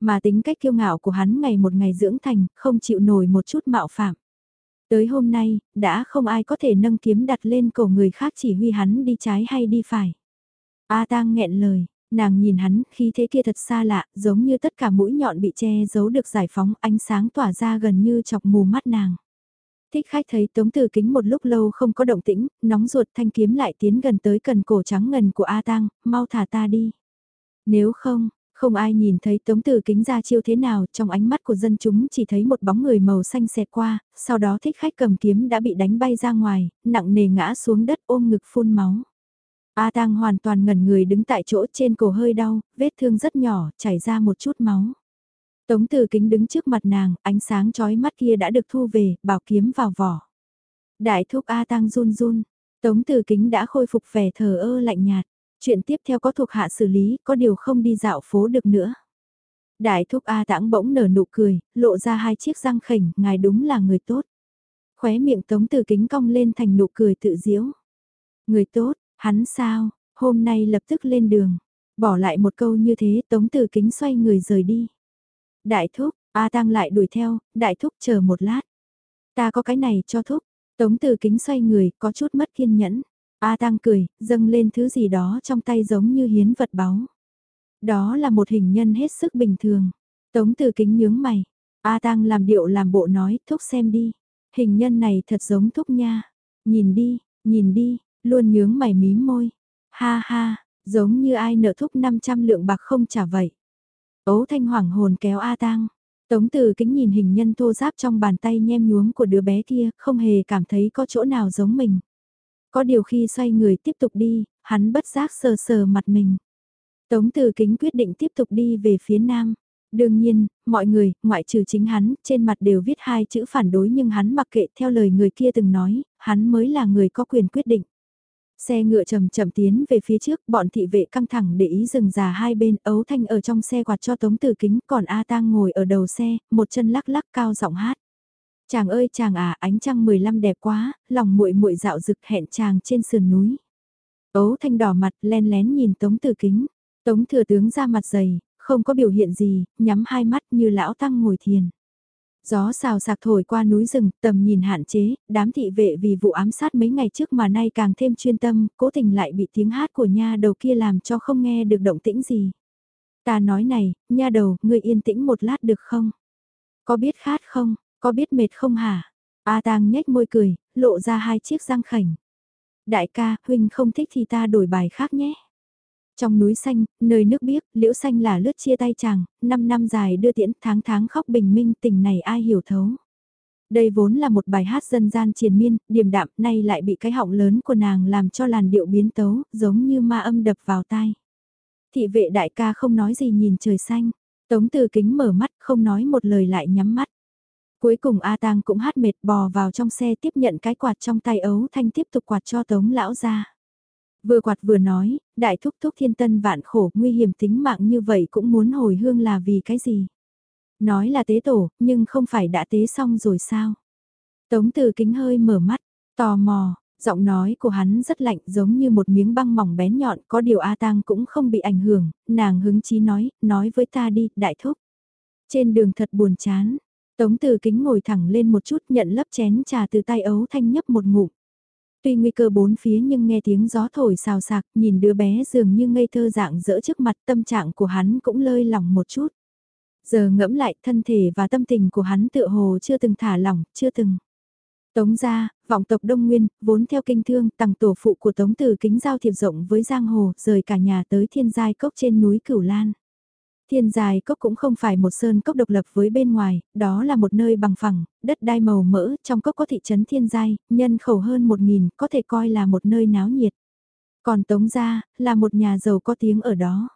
A: Mà tính cách kiêu ngạo của hắn ngày một ngày dưỡng thành, không chịu nổi một chút mạo phạm. Tới hôm nay, đã không ai có thể nâng kiếm đặt lên cổ người khác chỉ huy hắn đi trái hay đi phải. A tang nghẹn lời, nàng nhìn hắn, khí thế kia thật xa lạ, giống như tất cả mũi nhọn bị che giấu được giải phóng, ánh sáng tỏa ra gần như chọc mù mắt nàng. Thích khách thấy tống từ kính một lúc lâu không có động tĩnh, nóng ruột thanh kiếm lại tiến gần tới cần cổ trắng ngần của A tang, mau thả ta đi. Nếu không, không ai nhìn thấy tống từ kính ra chiêu thế nào, trong ánh mắt của dân chúng chỉ thấy một bóng người màu xanh xẹt qua, sau đó thích khách cầm kiếm đã bị đánh bay ra ngoài, nặng nề ngã xuống đất ôm ngực phun máu. A tang hoàn toàn ngẩn người đứng tại chỗ trên cổ hơi đau, vết thương rất nhỏ, chảy ra một chút máu. Tống từ kính đứng trước mặt nàng, ánh sáng chói mắt kia đã được thu về, bảo kiếm vào vỏ. Đại thúc A tang run run, tống từ kính đã khôi phục vẻ thờ ơ lạnh nhạt. Chuyện tiếp theo có thuộc hạ xử lý, có điều không đi dạo phố được nữa. Đại thúc A tãng bỗng nở nụ cười, lộ ra hai chiếc răng khỉnh, ngài đúng là người tốt. Khóe miệng tống từ kính cong lên thành nụ cười tự diễu. Người tốt, hắn sao, hôm nay lập tức lên đường. Bỏ lại một câu như thế tống từ kính xoay người rời đi. Đại thúc, A tăng lại đuổi theo, đại thúc chờ một lát. Ta có cái này cho thúc, tống từ kính xoay người, có chút mất kiên nhẫn. A Tăng cười, dâng lên thứ gì đó trong tay giống như hiến vật báu. Đó là một hình nhân hết sức bình thường. Tống từ kính nhướng mày. A Tăng làm điệu làm bộ nói, thúc xem đi. Hình nhân này thật giống thúc nha. Nhìn đi, nhìn đi, luôn nhướng mày mím môi. Ha ha, giống như ai nợ thúc 500 lượng bạc không trả vậy. Ấu thanh hoảng hồn kéo A Tăng. Tống từ kính nhìn hình nhân thô giáp trong bàn tay nhem nhuốm của đứa bé kia, không hề cảm thấy có chỗ nào giống mình. Có điều khi xoay người tiếp tục đi, hắn bất giác sờ sờ mặt mình. Tống từ kính quyết định tiếp tục đi về phía nam. Đương nhiên, mọi người, ngoại trừ chính hắn, trên mặt đều viết hai chữ phản đối nhưng hắn mặc kệ theo lời người kia từng nói, hắn mới là người có quyền quyết định. Xe ngựa chậm chậm tiến về phía trước, bọn thị vệ căng thẳng để ý dừng già hai bên, ấu thanh ở trong xe quạt cho tống từ kính, còn A tang ngồi ở đầu xe, một chân lắc lắc cao giọng hát. Chàng ơi chàng à, ánh trăng 15 đẹp quá, lòng muội muội dạo rực hẹn chàng trên sườn núi. Ấu thanh đỏ mặt len lén nhìn Tống Từ Kính. Tống thừa tướng ra mặt dày, không có biểu hiện gì, nhắm hai mắt như lão tăng ngồi thiền. Gió xào sạc thổi qua núi rừng, tầm nhìn hạn chế, đám thị vệ vì vụ ám sát mấy ngày trước mà nay càng thêm chuyên tâm, cố tình lại bị tiếng hát của nha đầu kia làm cho không nghe được động tĩnh gì. Ta nói này, nha đầu, ngươi yên tĩnh một lát được không? Có biết khát không? Có biết mệt không hả? A tang nhếch môi cười, lộ ra hai chiếc răng khảnh. Đại ca, huynh không thích thì ta đổi bài khác nhé. Trong núi xanh, nơi nước biếc, liễu xanh là lướt chia tay chàng, năm năm dài đưa tiễn tháng tháng khóc bình minh tình này ai hiểu thấu. Đây vốn là một bài hát dân gian triền miên, điềm đạm, nay lại bị cái họng lớn của nàng làm cho làn điệu biến tấu, giống như ma âm đập vào tai. Thị vệ đại ca không nói gì nhìn trời xanh, tống từ kính mở mắt không nói một lời lại nhắm mắt. Cuối cùng A Tang cũng hát mệt bò vào trong xe tiếp nhận cái quạt trong tay ấu thanh tiếp tục quạt cho tống lão ra. Vừa quạt vừa nói, đại thúc thúc thiên tân vạn khổ nguy hiểm tính mạng như vậy cũng muốn hồi hương là vì cái gì? Nói là tế tổ, nhưng không phải đã tế xong rồi sao? Tống từ kính hơi mở mắt, tò mò, giọng nói của hắn rất lạnh giống như một miếng băng mỏng bén nhọn, có điều A Tang cũng không bị ảnh hưởng, nàng hứng chí nói, nói với ta đi, đại thúc. Trên đường thật buồn chán, Tống từ kính ngồi thẳng lên một chút nhận lấp chén trà từ tay ấu thanh nhấp một ngụm. Tuy nguy cơ bốn phía nhưng nghe tiếng gió thổi xào sạc, nhìn đứa bé dường như ngây thơ dạng dỡ trước mặt tâm trạng của hắn cũng lơi lỏng một chút. Giờ ngẫm lại thân thể và tâm tình của hắn tựa hồ chưa từng thả lỏng, chưa từng. Tống gia, vọng tộc Đông Nguyên, vốn theo kinh thương, tầng tổ phụ của Tống Từ kính giao thiệp rộng với giang hồ, rời cả nhà tới thiên giai cốc trên núi Cửu Lan. Thiên dài cốc cũng không phải một sơn cốc độc lập với bên ngoài, đó là một nơi bằng phẳng, đất đai màu mỡ, trong cốc có thị trấn thiên giai, nhân khẩu hơn một nghìn, có thể coi là một nơi náo nhiệt. Còn Tống Gia, là một nhà giàu có tiếng ở đó.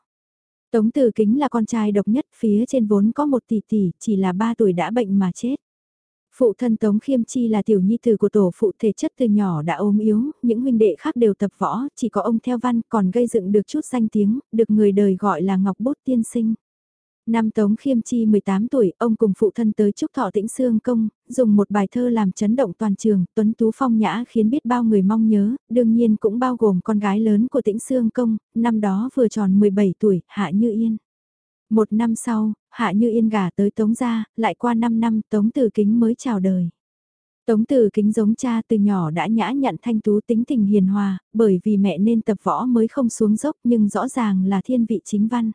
A: Tống Tử Kính là con trai độc nhất, phía trên vốn có một tỷ tỷ, chỉ là ba tuổi đã bệnh mà chết. Phụ thân Tống Khiêm Chi là tiểu nhi tử của tổ phụ thể chất từ nhỏ đã ốm yếu, những huynh đệ khác đều tập võ, chỉ có ông theo văn còn gây dựng được chút danh tiếng, được người đời gọi là Ngọc Bút Tiên Sinh. Năm Tống Khiêm Chi 18 tuổi, ông cùng phụ thân tới Trúc Thọ Tĩnh Sương Công, dùng một bài thơ làm chấn động toàn trường, Tuấn Tú Phong Nhã khiến biết bao người mong nhớ, đương nhiên cũng bao gồm con gái lớn của Tĩnh Sương Công, năm đó vừa tròn 17 tuổi, Hạ Như Yên. Một năm sau, Hạ Như Yên gả tới Tống gia, lại qua 5 năm Tống Tử Kính mới chào đời. Tống Tử Kính giống cha từ nhỏ đã nhã nhặn thanh tú tính tình hiền hòa, bởi vì mẹ nên tập võ mới không xuống dốc nhưng rõ ràng là thiên vị chính văn.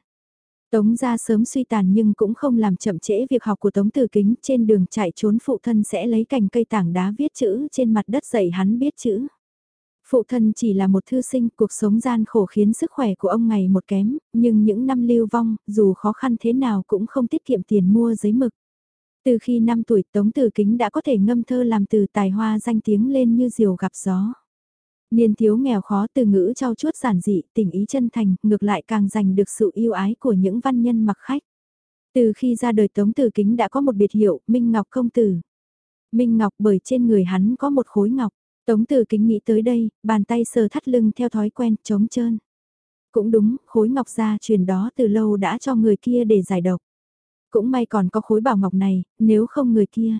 A: Tống gia sớm suy tàn nhưng cũng không làm chậm trễ việc học của Tống Tử Kính trên đường chạy trốn phụ thân sẽ lấy cành cây tảng đá viết chữ trên mặt đất dạy hắn biết chữ. Phụ thân chỉ là một thư sinh, cuộc sống gian khổ khiến sức khỏe của ông ngày một kém, nhưng những năm lưu vong, dù khó khăn thế nào cũng không tiết kiệm tiền mua giấy mực. Từ khi 5 tuổi Tống Tử Kính đã có thể ngâm thơ làm từ tài hoa danh tiếng lên như diều gặp gió. Niên thiếu nghèo khó từ ngữ trao chuốt giản dị, tình ý chân thành, ngược lại càng giành được sự yêu ái của những văn nhân mặc khách. Từ khi ra đời Tống Tử Kính đã có một biệt hiệu, Minh Ngọc Công Tử. Minh Ngọc bởi trên người hắn có một khối ngọc. Tống Tử Kính nghĩ tới đây, bàn tay sờ thắt lưng theo thói quen, trống trơn. Cũng đúng, khối ngọc gia truyền đó từ lâu đã cho người kia để giải độc. Cũng may còn có khối bảo ngọc này, nếu không người kia.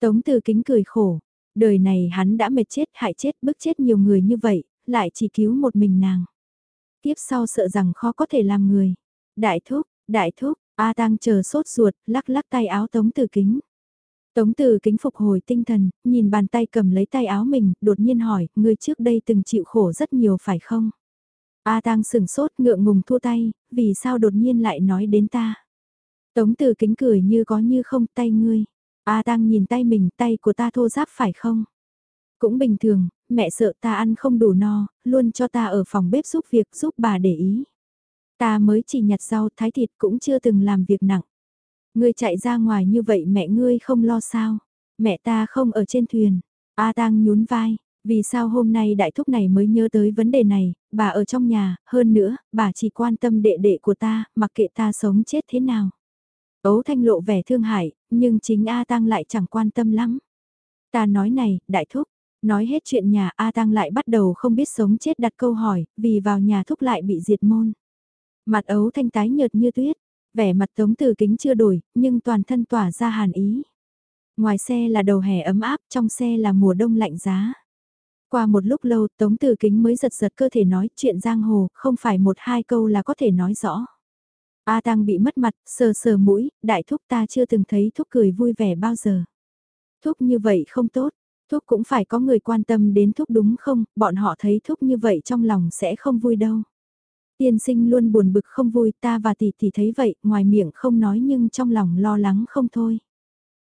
A: Tống Tử Kính cười khổ, đời này hắn đã mệt chết hại chết bức chết nhiều người như vậy, lại chỉ cứu một mình nàng. Tiếp sau sợ rằng khó có thể làm người. Đại thúc, đại thúc, A Tăng chờ sốt ruột, lắc lắc tay áo Tống Tử Kính. Tống Từ Kính phục hồi tinh thần, nhìn bàn tay cầm lấy tay áo mình, đột nhiên hỏi, người trước đây từng chịu khổ rất nhiều phải không? A Tăng sửng sốt ngượng ngùng thua tay, vì sao đột nhiên lại nói đến ta? Tống Từ Kính cười như có như không tay ngươi. A Tăng nhìn tay mình, tay của ta thô giáp phải không? Cũng bình thường, mẹ sợ ta ăn không đủ no, luôn cho ta ở phòng bếp giúp việc giúp bà để ý. Ta mới chỉ nhặt rau thái thịt cũng chưa từng làm việc nặng. Ngươi chạy ra ngoài như vậy mẹ ngươi không lo sao? Mẹ ta không ở trên thuyền. A Tăng nhún vai, vì sao hôm nay đại thúc này mới nhớ tới vấn đề này, bà ở trong nhà, hơn nữa, bà chỉ quan tâm đệ đệ của ta, mặc kệ ta sống chết thế nào. Ấu Thanh lộ vẻ thương hại, nhưng chính A Tăng lại chẳng quan tâm lắm. Ta nói này, đại thúc, nói hết chuyện nhà A Tăng lại bắt đầu không biết sống chết đặt câu hỏi, vì vào nhà thúc lại bị diệt môn. Mặt ấu thanh tái nhợt như tuyết, vẻ mặt tống từ kính chưa đổi, nhưng toàn thân tỏa ra hàn ý. Ngoài xe là đầu hè ấm áp, trong xe là mùa đông lạnh giá. Qua một lúc lâu Tống Từ Kính mới giật giật cơ thể nói chuyện giang hồ, không phải một hai câu là có thể nói rõ. A Tăng bị mất mặt, sờ sờ mũi, đại thúc ta chưa từng thấy thúc cười vui vẻ bao giờ. Thúc như vậy không tốt, thúc cũng phải có người quan tâm đến thúc đúng không, bọn họ thấy thúc như vậy trong lòng sẽ không vui đâu. Tiên sinh luôn buồn bực không vui ta và tỷ tỷ thấy vậy, ngoài miệng không nói nhưng trong lòng lo lắng không thôi.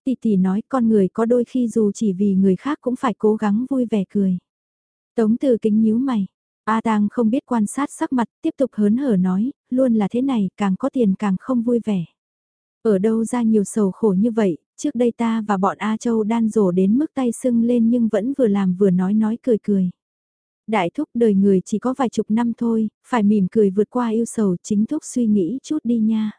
A: Tỷ tỷ nói con người có đôi khi dù chỉ vì người khác cũng phải cố gắng vui vẻ cười. Tống từ kính nhíu mày, A Tang không biết quan sát sắc mặt, tiếp tục hớn hở nói, luôn là thế này, càng có tiền càng không vui vẻ. Ở đâu ra nhiều sầu khổ như vậy, trước đây ta và bọn A Châu đan rổ đến mức tay sưng lên nhưng vẫn vừa làm vừa nói nói cười cười. Đại thúc đời người chỉ có vài chục năm thôi, phải mỉm cười vượt qua yêu sầu chính thúc suy nghĩ chút đi nha.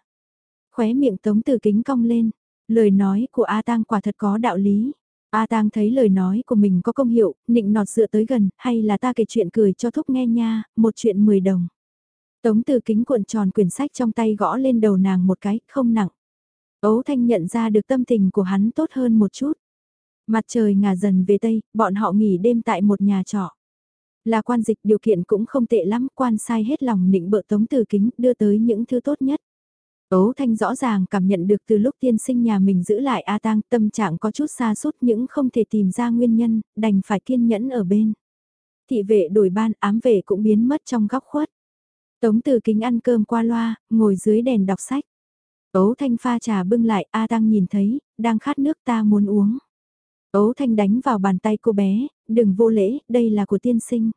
A: Khóe miệng tống từ kính cong lên, lời nói của A Tang quả thật có đạo lý. A Tang thấy lời nói của mình có công hiệu, nịnh nọt dựa tới gần, hay là ta kể chuyện cười cho thúc nghe nha, một chuyện 10 đồng. Tống từ kính cuộn tròn quyển sách trong tay gõ lên đầu nàng một cái, không nặng. Ấu Thanh nhận ra được tâm tình của hắn tốt hơn một chút. Mặt trời ngả dần về Tây, bọn họ nghỉ đêm tại một nhà trọ. Là quan dịch điều kiện cũng không tệ lắm, quan sai hết lòng nịnh bợ tống từ kính, đưa tới những thứ tốt nhất. Ấu Thanh rõ ràng cảm nhận được từ lúc tiên sinh nhà mình giữ lại A Tang tâm trạng có chút xa sút những không thể tìm ra nguyên nhân, đành phải kiên nhẫn ở bên. Thị vệ đổi ban ám vệ cũng biến mất trong góc khuất. Tống từ kính ăn cơm qua loa, ngồi dưới đèn đọc sách. Ấu Thanh pha trà bưng lại, A Tăng nhìn thấy, đang khát nước ta muốn uống. Ấu Thanh đánh vào bàn tay cô bé, đừng vô lễ, đây là của tiên sinh.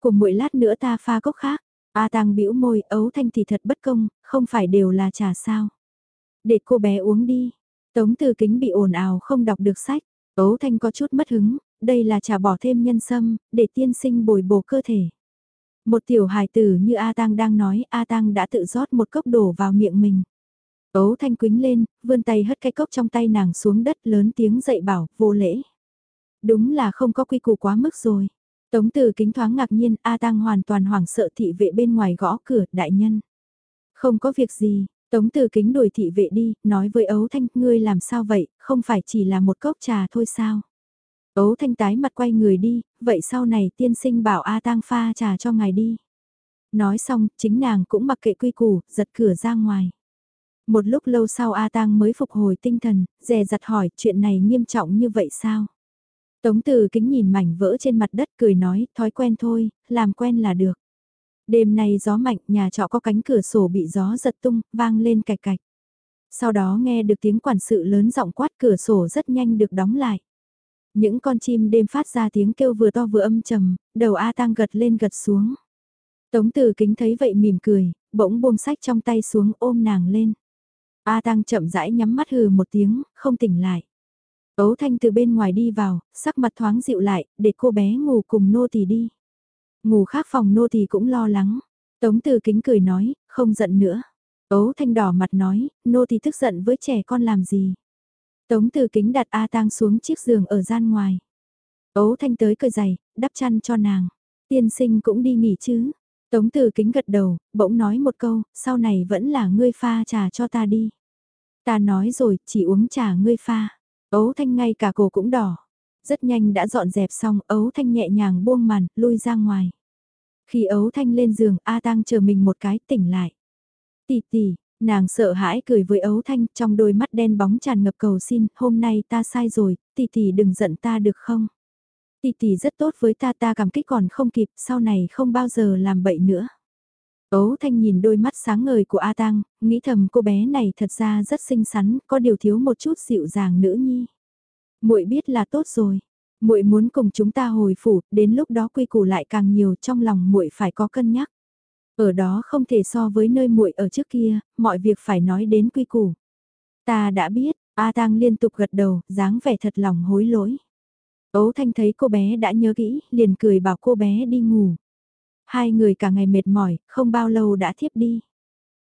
A: Cùng muội lát nữa ta pha cốc khác. A Tăng bĩu môi, Ấu Thanh thì thật bất công, không phải đều là trà sao. Để cô bé uống đi. Tống từ kính bị ồn ào không đọc được sách. Ấu Thanh có chút mất hứng, đây là trà bỏ thêm nhân sâm, để tiên sinh bồi bổ cơ thể. Một tiểu hài tử như A Tăng đang nói, A Tăng đã tự rót một cốc đổ vào miệng mình. Ấu Thanh quính lên, vươn tay hất cái cốc trong tay nàng xuống đất lớn tiếng dậy bảo, vô lễ. Đúng là không có quy củ quá mức rồi. Tống từ kính thoáng ngạc nhiên, A Tăng hoàn toàn hoảng sợ thị vệ bên ngoài gõ cửa, đại nhân. Không có việc gì, Tống Từ Kính đuổi thị vệ đi, nói với Ấu Thanh, ngươi làm sao vậy, không phải chỉ là một cốc trà thôi sao? Ấu Thanh tái mặt quay người đi, vậy sau này tiên sinh bảo A Tang pha trà cho ngài đi. Nói xong, chính nàng cũng mặc kệ quy củ, giật cửa ra ngoài. Một lúc lâu sau A Tang mới phục hồi tinh thần, dè dặt hỏi chuyện này nghiêm trọng như vậy sao? Tống Từ Kính nhìn mảnh vỡ trên mặt đất cười nói, thói quen thôi, làm quen là được. Đêm nay gió mạnh, nhà trọ có cánh cửa sổ bị gió giật tung, vang lên cạch cạch. Sau đó nghe được tiếng quản sự lớn giọng quát cửa sổ rất nhanh được đóng lại. Những con chim đêm phát ra tiếng kêu vừa to vừa âm trầm, đầu A tăng gật lên gật xuống. Tống Từ Kính thấy vậy mỉm cười, bỗng buông sách trong tay xuống ôm nàng lên. A tăng chậm rãi nhắm mắt hừ một tiếng, không tỉnh lại. Ấu Thanh từ bên ngoài đi vào, sắc mặt thoáng dịu lại, để cô bé ngủ cùng nô tỳ đi. Ngủ khác phòng nô tỳ cũng lo lắng. Tống Từ Kính cười nói, không giận nữa. Ấu Thanh đỏ mặt nói, nô tỳ tức giận với trẻ con làm gì. Tống Từ Kính đặt A Tang xuống chiếc giường ở gian ngoài. Ấu Thanh tới cười giày, đắp chăn cho nàng. Tiên sinh cũng đi nghỉ chứ. Tống Từ Kính gật đầu, bỗng nói một câu, sau này vẫn là ngươi pha trà cho ta đi. Ta nói rồi, chỉ uống trà ngươi pha. Ấu Thanh ngay cả cổ cũng đỏ. Rất nhanh đã dọn dẹp xong, Ấu Thanh nhẹ nhàng buông màn, lui ra ngoài. Khi Ấu Thanh lên giường, A Tăng chờ mình một cái, tỉnh lại. Tì Tì, nàng sợ hãi cười với Ấu Thanh, trong đôi mắt đen bóng tràn ngập cầu xin, hôm nay ta sai rồi, Tì Tì đừng giận ta được không? Tì Tì rất tốt với ta ta cảm kích còn không kịp, sau này không bao giờ làm bậy nữa. Ấu Thanh nhìn đôi mắt sáng ngời của A Tăng, nghĩ thầm cô bé này thật ra rất xinh xắn, có điều thiếu một chút dịu dàng nữ nhi. Muội biết là tốt rồi. Muội muốn cùng chúng ta hồi phủ, đến lúc đó quy củ lại càng nhiều, trong lòng muội phải có cân nhắc. Ở đó không thể so với nơi muội ở trước kia, mọi việc phải nói đến quy củ. Ta đã biết, A Tăng liên tục gật đầu, dáng vẻ thật lòng hối lỗi. Ấu Thanh thấy cô bé đã nhớ kỹ, liền cười bảo cô bé đi ngủ. Hai người cả ngày mệt mỏi, không bao lâu đã thiếp đi.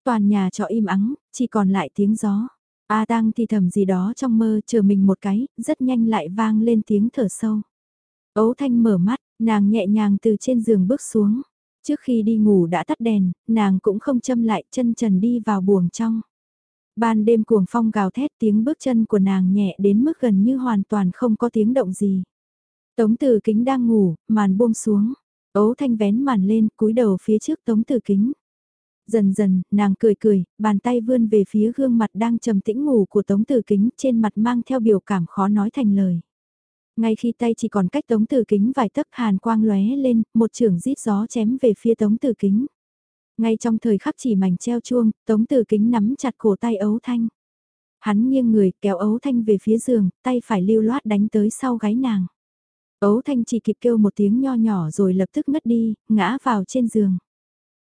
A: Toàn nhà trọ im ắng, chỉ còn lại tiếng gió. A Tăng thì thầm gì đó trong mơ chờ mình một cái, rất nhanh lại vang lên tiếng thở sâu. Ấu Thanh mở mắt, nàng nhẹ nhàng từ trên giường bước xuống. Trước khi đi ngủ đã tắt đèn, nàng cũng không châm lại chân trần đi vào buồng trong. Ban đêm cuồng phong gào thét tiếng bước chân của nàng nhẹ đến mức gần như hoàn toàn không có tiếng động gì. Tống Từ Kính đang ngủ, màn buông xuống. Ấu Thanh vén màn lên, cúi đầu phía trước Tống Tử Kính. Dần dần, nàng cười cười, bàn tay vươn về phía gương mặt đang trầm tĩnh ngủ của Tống Tử Kính trên mặt mang theo biểu cảm khó nói thành lời. Ngay khi tay chỉ còn cách Tống Tử Kính vài tấc hàn quang lóe lên, một trường rít gió chém về phía Tống Tử Kính. Ngay trong thời khắc chỉ mảnh treo chuông, Tống Tử Kính nắm chặt cổ tay Ấu Thanh. Hắn nghiêng người kéo Ấu Thanh về phía giường, tay phải lưu loát đánh tới sau gáy nàng. Ấu Thanh chỉ kịp kêu một tiếng nho nhỏ rồi lập tức ngất đi, ngã vào trên giường.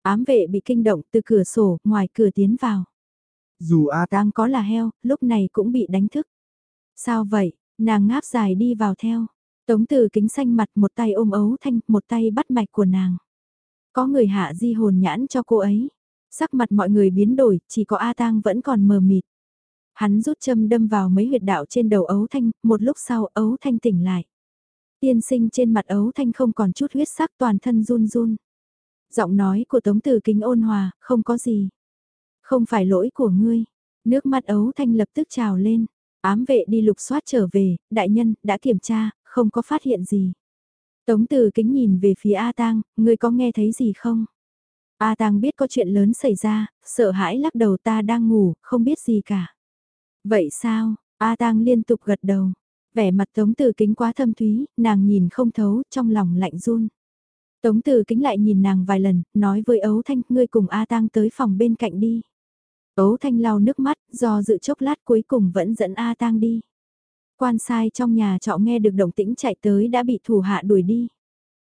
A: Ám vệ bị kinh động từ cửa sổ, ngoài cửa tiến vào. Dù A Tang có là heo, lúc này cũng bị đánh thức. Sao vậy, nàng ngáp dài đi vào theo. Tống từ kính xanh mặt một tay ôm ấu thanh, một tay bắt mạch của nàng. Có người hạ di hồn nhãn cho cô ấy. Sắc mặt mọi người biến đổi, chỉ có A Tang vẫn còn mờ mịt. Hắn rút châm đâm vào mấy huyệt đạo trên đầu ấu thanh, một lúc sau ấu thanh tỉnh lại. Tiên sinh trên mặt ấu thanh không còn chút huyết sắc toàn thân run run. Giọng nói của Tống Tử Kính ôn hòa, không có gì. Không phải lỗi của ngươi. Nước mắt ấu thanh lập tức trào lên. Ám vệ đi lục soát trở về, đại nhân, đã kiểm tra, không có phát hiện gì. Tống Tử Kính nhìn về phía A Tang, ngươi có nghe thấy gì không? A Tang biết có chuyện lớn xảy ra, sợ hãi lắc đầu ta đang ngủ, không biết gì cả. Vậy sao? A Tang liên tục gật đầu. Vẻ mặt Tống Tử Kính quá thâm thúy, nàng nhìn không thấu, trong lòng lạnh run. Tống Tử Kính lại nhìn nàng vài lần, nói với Ấu Thanh, ngươi cùng A Tang tới phòng bên cạnh đi. Ấu Thanh lau nước mắt, do dự chốc lát cuối cùng vẫn dẫn A Tang đi. Quan sai trong nhà trọ nghe được động tĩnh chạy tới đã bị thủ hạ đuổi đi.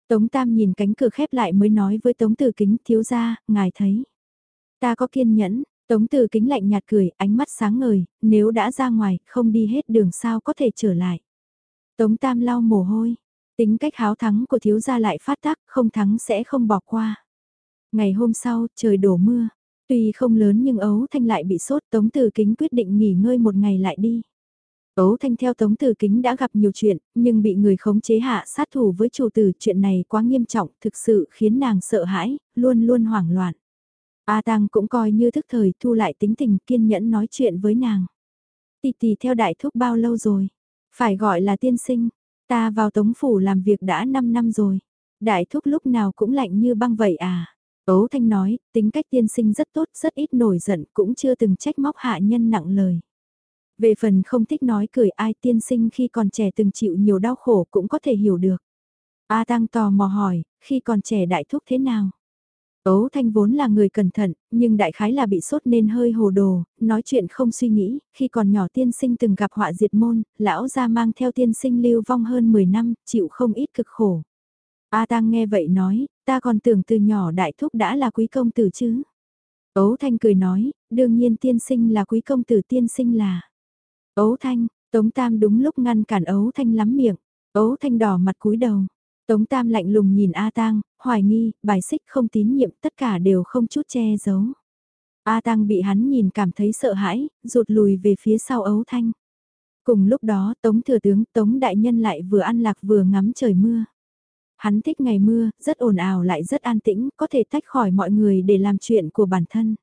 A: Tống Tam nhìn cánh cửa khép lại mới nói với Tống Tử Kính thiếu ra, ngài thấy. Ta có kiên nhẫn, Tống Từ Kính lạnh nhạt cười, ánh mắt sáng ngời, nếu đã ra ngoài, không đi hết đường sao có thể trở lại. Tống Tam lau mồ hôi, tính cách háo thắng của thiếu gia lại phát tác, không thắng sẽ không bỏ qua. Ngày hôm sau, trời đổ mưa, tuy không lớn nhưng Ấu Thanh lại bị sốt, Tống Từ Kính quyết định nghỉ ngơi một ngày lại đi. Ấu Thanh theo Tống Từ Kính đã gặp nhiều chuyện, nhưng bị người khống chế hạ sát thủ với chủ tử chuyện này quá nghiêm trọng, thực sự khiến nàng sợ hãi, luôn luôn hoảng loạn. A Tăng cũng coi như thức thời thu lại tính tình kiên nhẫn nói chuyện với nàng. Tì tì theo đại thúc bao lâu rồi? Phải gọi là tiên sinh. Ta vào tống phủ làm việc đã 5 năm rồi. Đại thúc lúc nào cũng lạnh như băng vậy à? Ấu Thanh nói, tính cách tiên sinh rất tốt, rất ít nổi giận, cũng chưa từng trách móc hạ nhân nặng lời. Về phần không thích nói cười ai tiên sinh khi còn trẻ từng chịu nhiều đau khổ cũng có thể hiểu được. A Tăng tò mò hỏi, khi còn trẻ đại thúc thế nào? Ấu Thanh vốn là người cẩn thận, nhưng đại khái là bị sốt nên hơi hồ đồ, nói chuyện không suy nghĩ, khi còn nhỏ tiên sinh từng gặp họa diệt môn, lão ra mang theo tiên sinh lưu vong hơn 10 năm, chịu không ít cực khổ. A Tăng nghe vậy nói, ta còn tưởng từ nhỏ đại thúc đã là quý công tử chứ. Ấu Thanh cười nói, đương nhiên tiên sinh là quý công tử tiên sinh là. Ấu Thanh, Tống Tam đúng lúc ngăn cản Ấu Thanh lắm miệng. Ấu Thanh đỏ mặt cúi đầu. Tống Tam lạnh lùng nhìn A Tang, hoài nghi, bài xích không tín nhiệm, tất cả đều không chút che giấu. A tăng bị hắn nhìn cảm thấy sợ hãi, rụt lùi về phía sau Ấu Thanh. Cùng lúc đó Tống Thừa Tướng, Tống Đại Nhân lại vừa ăn lạc vừa ngắm trời mưa. Hắn thích ngày mưa, rất ồn ào lại rất an tĩnh, có thể tách khỏi mọi người để làm chuyện của bản thân.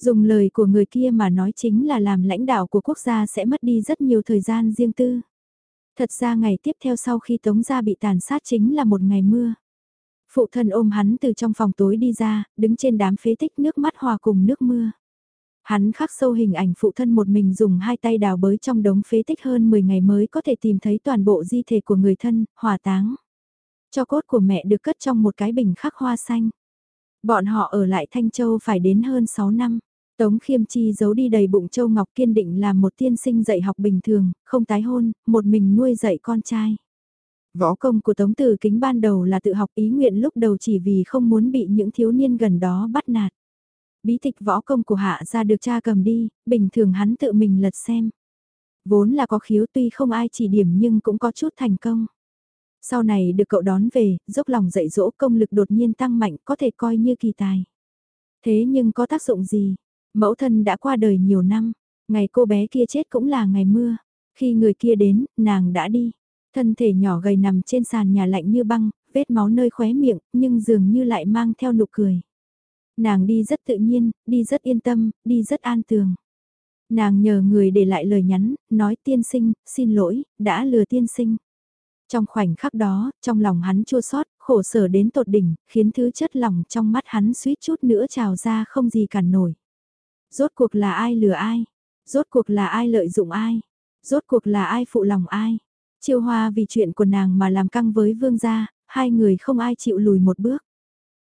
A: Dùng lời của người kia mà nói chính là làm lãnh đạo của quốc gia sẽ mất đi rất nhiều thời gian riêng tư. Thật ra ngày tiếp theo sau khi Tống Gia bị tàn sát chính là một ngày mưa. Phụ thân ôm hắn từ trong phòng tối đi ra, đứng trên đám phế tích nước mắt hòa cùng nước mưa. Hắn khắc sâu hình ảnh phụ thân một mình dùng hai tay đào bới trong đống phế tích hơn 10 ngày mới có thể tìm thấy toàn bộ di thể của người thân, hòa táng. Cho cốt của mẹ được cất trong một cái bình khắc hoa xanh. Bọn họ ở lại Thanh Châu phải đến hơn 6 năm. Tống khiêm chi giấu đi đầy bụng Châu Ngọc kiên định làm một tiên sinh dạy học bình thường, không tái hôn, một mình nuôi dạy con trai. Võ công của Tống Tử Kính ban đầu là tự học ý nguyện lúc đầu chỉ vì không muốn bị những thiếu niên gần đó bắt nạt. Bí tịch võ công của hạ ra được cha cầm đi, bình thường hắn tự mình lật xem. Vốn là có khiếu tuy không ai chỉ điểm nhưng cũng có chút thành công. Sau này được cậu đón về, dốc lòng dạy dỗ công lực đột nhiên tăng mạnh có thể coi như kỳ tài. Thế nhưng có tác dụng gì? Mẫu thân đã qua đời nhiều năm, ngày cô bé kia chết cũng là ngày mưa. Khi người kia đến, nàng đã đi. Thân thể nhỏ gầy nằm trên sàn nhà lạnh như băng, vết máu nơi khóe miệng, nhưng dường như lại mang theo nụ cười. Nàng đi rất tự nhiên, đi rất yên tâm, đi rất an tường. Nàng nhờ người để lại lời nhắn, nói tiên sinh, xin lỗi, đã lừa tiên sinh. Trong khoảnh khắc đó, trong lòng hắn chua xót, khổ sở đến tột đỉnh, khiến thứ chất lòng trong mắt hắn suýt chút nữa trào ra không gì cản nổi. Rốt cuộc là ai lừa ai? Rốt cuộc là ai lợi dụng ai? Rốt cuộc là ai phụ lòng ai? Chiêu hoa vì chuyện của nàng mà làm căng với vương gia, hai người không ai chịu lùi một bước.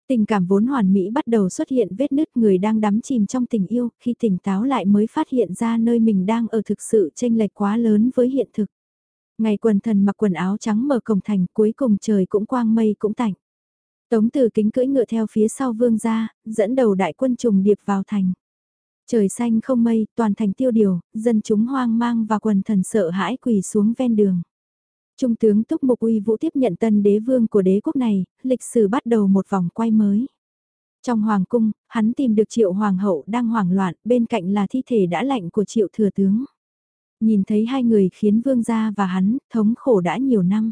A: Tình cảm vốn hoàn mỹ bắt đầu xuất hiện vết nứt người đang đắm chìm trong tình yêu, khi tỉnh táo lại mới phát hiện ra nơi mình đang ở thực sự chênh lệch quá lớn với hiện thực. Ngày quần thần mặc quần áo trắng mở cổng thành cuối cùng trời cũng quang mây cũng tạnh. Tống từ kính cưỡi ngựa theo phía sau vương gia, dẫn đầu đại quân trùng điệp vào thành. Trời xanh không mây, toàn thành tiêu điều, dân chúng hoang mang và quần thần sợ hãi quỳ xuống ven đường. Trung tướng Túc Mục Uy Vũ tiếp nhận tân đế vương của đế quốc này, lịch sử bắt đầu một vòng quay mới. Trong hoàng cung, hắn tìm được triệu hoàng hậu đang hoảng loạn, bên cạnh là thi thể đã lạnh của triệu thừa tướng. Nhìn thấy hai người khiến vương gia và hắn thống khổ đã nhiều năm.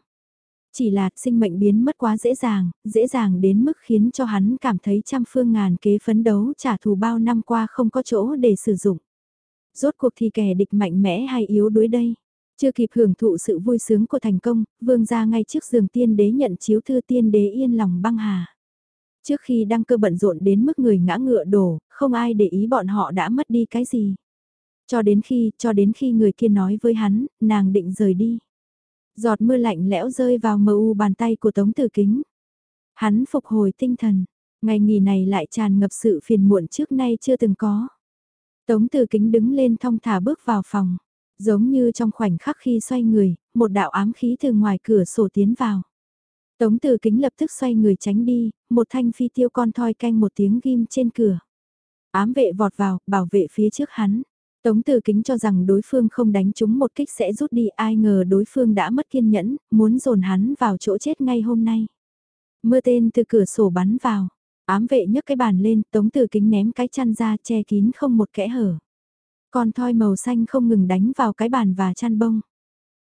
A: Chỉ là sinh mệnh biến mất quá dễ dàng, dễ dàng đến mức khiến cho hắn cảm thấy trăm phương ngàn kế phấn đấu trả thù bao năm qua không có chỗ để sử dụng. Rốt cuộc thì kẻ địch mạnh mẽ hay yếu đuối đây? Chưa kịp hưởng thụ sự vui sướng của thành công, vương gia ngay trước giường tiên đế nhận chiếu thư tiên đế yên lòng băng hà. Trước khi đăng cơ bận rộn đến mức người ngã ngựa đổ, không ai để ý bọn họ đã mất đi cái gì. Cho đến khi, cho đến khi người kia nói với hắn, nàng định rời đi. Giọt mưa lạnh lẽo rơi vào mờ u bàn tay của Tống Tử Kính. Hắn phục hồi tinh thần, ngày nghỉ này lại tràn ngập sự phiền muộn trước nay chưa từng có. Tống Tử Kính đứng lên thong thả bước vào phòng, giống như trong khoảnh khắc khi xoay người, một đạo ám khí từ ngoài cửa sổ tiến vào. Tống Từ Kính lập tức xoay người tránh đi, một thanh phi tiêu con thoi canh một tiếng ghim trên cửa. Ám vệ vọt vào, bảo vệ phía trước hắn. Tống Từ Kính cho rằng đối phương không đánh chúng một kích sẽ rút đi ai ngờ đối phương đã mất kiên nhẫn, muốn dồn hắn vào chỗ chết ngay hôm nay. Mưa tên từ cửa sổ bắn vào, ám vệ nhấc cái bàn lên, Tống Từ Kính ném cái chăn ra che kín không một kẽ hở. Con thoi màu xanh không ngừng đánh vào cái bàn và chăn bông.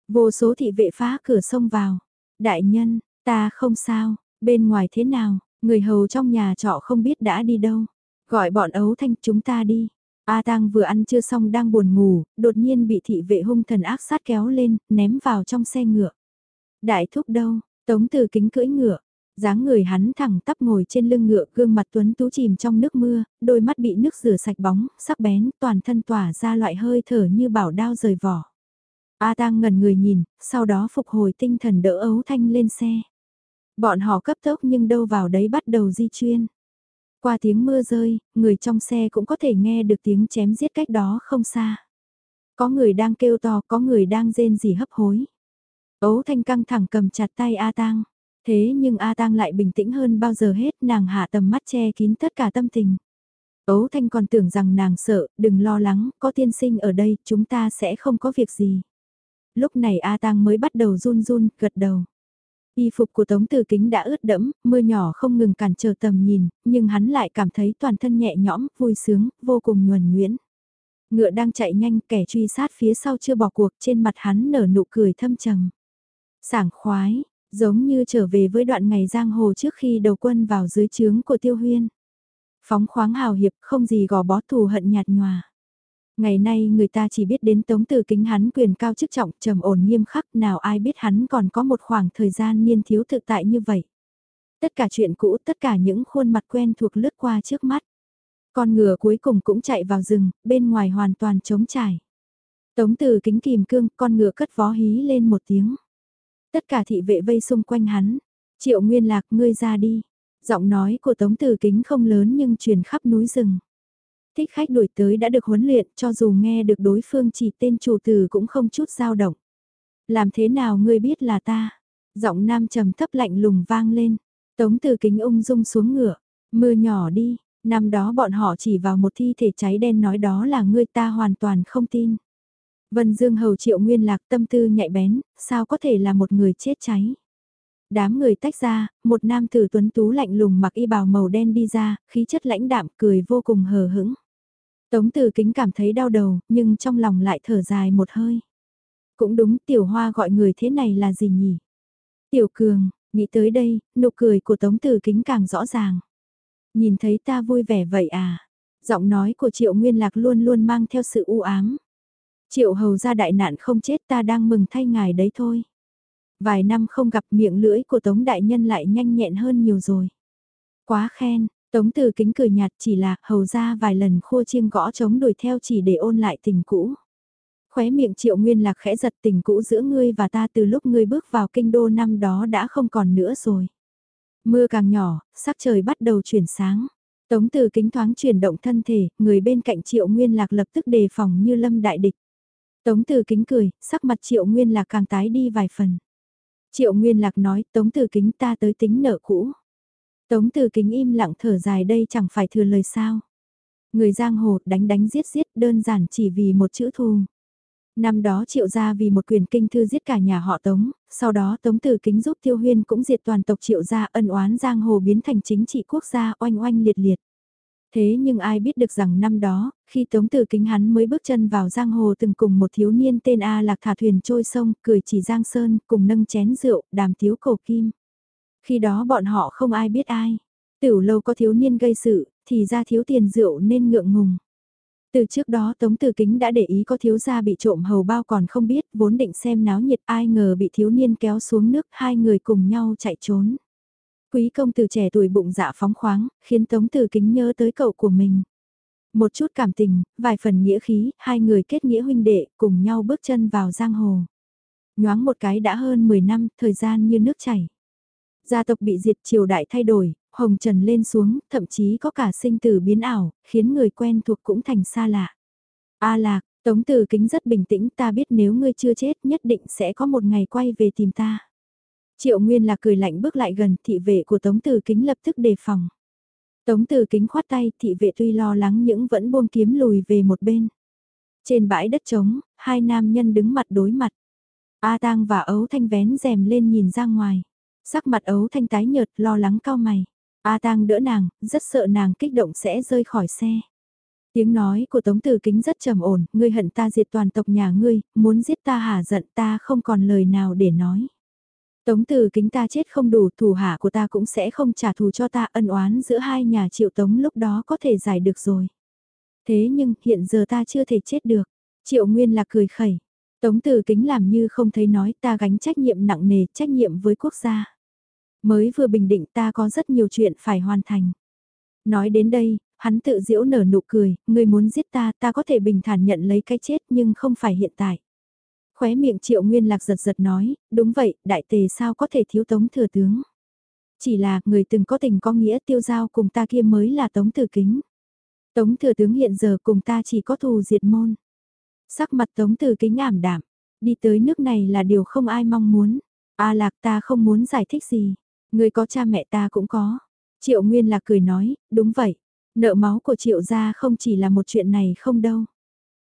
A: Vô số thị vệ phá cửa sông vào. Đại nhân, ta không sao, bên ngoài thế nào, người hầu trong nhà trọ không biết đã đi đâu. Gọi bọn ấu thanh chúng ta đi. A Tang vừa ăn chưa xong đang buồn ngủ, đột nhiên bị thị vệ hung thần ác sát kéo lên, ném vào trong xe ngựa. Đại thúc đâu, tống từ kính cưỡi ngựa, dáng người hắn thẳng tắp ngồi trên lưng ngựa, gương mặt tuấn tú chìm trong nước mưa, đôi mắt bị nước rửa sạch bóng, sắc bén, toàn thân tỏa ra loại hơi thở như bảo đao rời vỏ. A Tang ngẩn người nhìn, sau đó phục hồi tinh thần đỡ ấu thanh lên xe. Bọn họ cấp tốc nhưng đâu vào đấy bắt đầu di chuyên. Qua tiếng mưa rơi, người trong xe cũng có thể nghe được tiếng chém giết cách đó không xa. Có người đang kêu to, có người đang rên gì hấp hối. Ấu thanh căng thẳng cầm chặt tay A Tang. Thế nhưng A Tang lại bình tĩnh hơn bao giờ hết, nàng hạ tầm mắt che kín tất cả tâm tình. Ấu Thanh còn tưởng rằng nàng sợ, đừng lo lắng, có tiên sinh ở đây, chúng ta sẽ không có việc gì. Lúc này A Tang mới bắt đầu run run, gật đầu. Y phục của Tống Tử Kính đã ướt đẫm, mưa nhỏ không ngừng cản trở tầm nhìn, nhưng hắn lại cảm thấy toàn thân nhẹ nhõm, vui sướng, vô cùng nhuần nhuyễn. Ngựa đang chạy nhanh, kẻ truy sát phía sau chưa bỏ cuộc, trên mặt hắn nở nụ cười thâm trầm. Sảng khoái, giống như trở về với đoạn ngày giang hồ trước khi đầu quân vào dưới trướng của Tiêu Huyên. Phóng khoáng hào hiệp, không gì gò bó thù hận nhạt nhòa. Ngày nay người ta chỉ biết đến tống từ kính hắn quyền cao chức trọng trầm ổn nghiêm khắc nào ai biết hắn còn có một khoảng thời gian niên thiếu tự tại như vậy. Tất cả chuyện cũ, tất cả những khuôn mặt quen thuộc lướt qua trước mắt. Con ngựa cuối cùng cũng chạy vào rừng, bên ngoài hoàn toàn trống trải. Tống từ kính kìm cương, con ngựa cất vó hí lên một tiếng. Tất cả thị vệ vây xung quanh hắn. Triệu Nguyên Lạc ngươi ra đi. Giọng nói của Tống Từ Kính không lớn nhưng truyền khắp núi rừng. Thích khách đuổi tới đã được huấn luyện cho dù nghe được đối phương chỉ tên chủ tử cũng không chút dao động. Làm thế nào ngươi biết là ta? Giọng nam trầm thấp lạnh lùng vang lên. Tống từ kính ung dung xuống ngựa. Mưa nhỏ đi, năm đó bọn họ chỉ vào một thi thể cháy đen nói đó là ngươi ta hoàn toàn không tin. Vân Dương Hầu Triệu Nguyên Lạc tâm tư nhạy bén, sao có thể là một người chết cháy. Đám người tách ra, một nam tử tuấn tú lạnh lùng mặc y bào màu đen đi ra, khí chất lãnh đạm cười vô cùng hờ hững. Tống Từ Kính cảm thấy đau đầu, nhưng trong lòng lại thở dài một hơi. Cũng đúng, Tiểu Hoa gọi người thế này là gì nhỉ? Tiểu Cường, nghĩ tới đây, nụ cười của Tống Từ Kính càng rõ ràng. Nhìn thấy ta vui vẻ vậy à? Giọng nói của Triệu Nguyên Lạc luôn luôn mang theo sự u ám. Triệu hầu ra đại nạn không chết ta đang mừng thay ngài đấy thôi. Vài năm không gặp miệng lưỡi của Tống Đại Nhân lại nhanh nhẹn hơn nhiều rồi. Quá khen, Tống từ kính cười nhạt chỉ là hầu ra vài lần khua chiêng gõ chống đuổi theo chỉ để ôn lại tình cũ. Khóe miệng triệu nguyên lạc khẽ giật tình cũ giữa ngươi và ta từ lúc ngươi bước vào kinh đô năm đó đã không còn nữa rồi. Mưa càng nhỏ, sắc trời bắt đầu chuyển sáng. Tống từ kính thoáng chuyển động thân thể, người bên cạnh triệu nguyên lạc lập tức đề phòng như lâm đại địch. Tống từ kính cười, sắc mặt triệu nguyên lạc càng tái đi vài phần. Triệu nguyên lạc nói, tống từ kính ta tới tính nợ cũ. Tống từ kính im lặng thở dài đây chẳng phải thừa lời sao. Người giang hồ đánh đánh giết giết đơn giản chỉ vì một chữ thù. Năm đó triệu gia vì một quyền kinh thư giết cả nhà họ Tống, sau đó Tống Từ Kính giúp Tiêu Huyên cũng diệt toàn tộc triệu gia ân oán giang hồ biến thành chính trị quốc gia oanh oanh liệt liệt. Thế nhưng ai biết được rằng năm đó, khi Tống Từ Kính hắn mới bước chân vào giang hồ từng cùng một thiếu niên tên A lạc thả thuyền trôi sông, cười chỉ giang sơn, cùng nâng chén rượu, đàm tiếu cổ kim. Khi đó bọn họ không ai biết ai. Tiểu lâu có thiếu niên gây sự, thì ra thiếu tiền rượu nên ngượng ngùng. Từ trước đó Tống Từ Kính đã để ý có thiếu gia bị trộm hầu bao còn không biết, vốn định xem náo nhiệt ai ngờ bị thiếu niên kéo xuống nước, hai người cùng nhau chạy trốn. Quý công từ trẻ tuổi bụng dạ phóng khoáng, khiến Tống Từ Kính nhớ tới cậu của mình. Một chút cảm tình, vài phần nghĩa khí, hai người kết nghĩa huynh đệ, cùng nhau bước chân vào giang hồ. Nhoáng một cái đã hơn 10 năm, thời gian như nước chảy. Gia tộc bị diệt triều đại thay đổi, hồng trần lên xuống, thậm chí có cả sinh tử biến ảo, khiến người quen thuộc cũng thành xa lạ. A lạc, Tống Từ Kính rất bình tĩnh ta biết nếu ngươi chưa chết nhất định sẽ có một ngày quay về tìm ta. Triệu Nguyên là cười lạnh bước lại gần thị vệ của Tống Từ Kính lập tức đề phòng. Tống Từ Kính khoát tay thị vệ tuy lo lắng nhưng vẫn buông kiếm lùi về một bên. Trên bãi đất trống, hai nam nhân đứng mặt đối mặt. A Tang và Ấu Thanh vén rèm lên nhìn ra ngoài. Sắc mặt ấu thanh tái nhợt lo lắng cao mày. A tang đỡ nàng, rất sợ nàng kích động sẽ rơi khỏi xe. Tiếng nói của Tống Tử Kính rất trầm ổn, ngươi hận ta diệt toàn tộc nhà ngươi, muốn giết ta hả giận ta không còn lời nào để nói. Tống từ kính ta chết không đủ thủ hạ của ta cũng sẽ không trả thù cho ta ân oán giữa hai nhà triệu tống lúc đó có thể giải được rồi. Thế nhưng hiện giờ ta chưa thể chết được. Triệu Nguyên là cười khẩy. Tống từ kính làm như không thấy nói ta gánh trách nhiệm nặng nề, trách nhiệm với quốc gia. Mới vừa bình định ta có rất nhiều chuyện phải hoàn thành. Nói đến đây, hắn tự diễu nở nụ cười, người muốn giết ta, ta có thể bình thản nhận lấy cái chết nhưng không phải hiện tại. Khóe miệng triệu nguyên lạc giật giật nói, đúng vậy, đại tề sao có thể thiếu tống thừa tướng. Chỉ là người từng có tình có nghĩa tiêu giao cùng ta kia mới là tống tử kính. Tống thừa tướng hiện giờ cùng ta chỉ có thù diệt môn. Sắc mặt tống tử kính ảm đảm, đi tới nước này là điều không ai mong muốn. A lạc ta không muốn giải thích gì, người có cha mẹ ta cũng có. Triệu Nguyên là cười nói, đúng vậy, nợ máu của Triệu gia không chỉ là một chuyện này không đâu.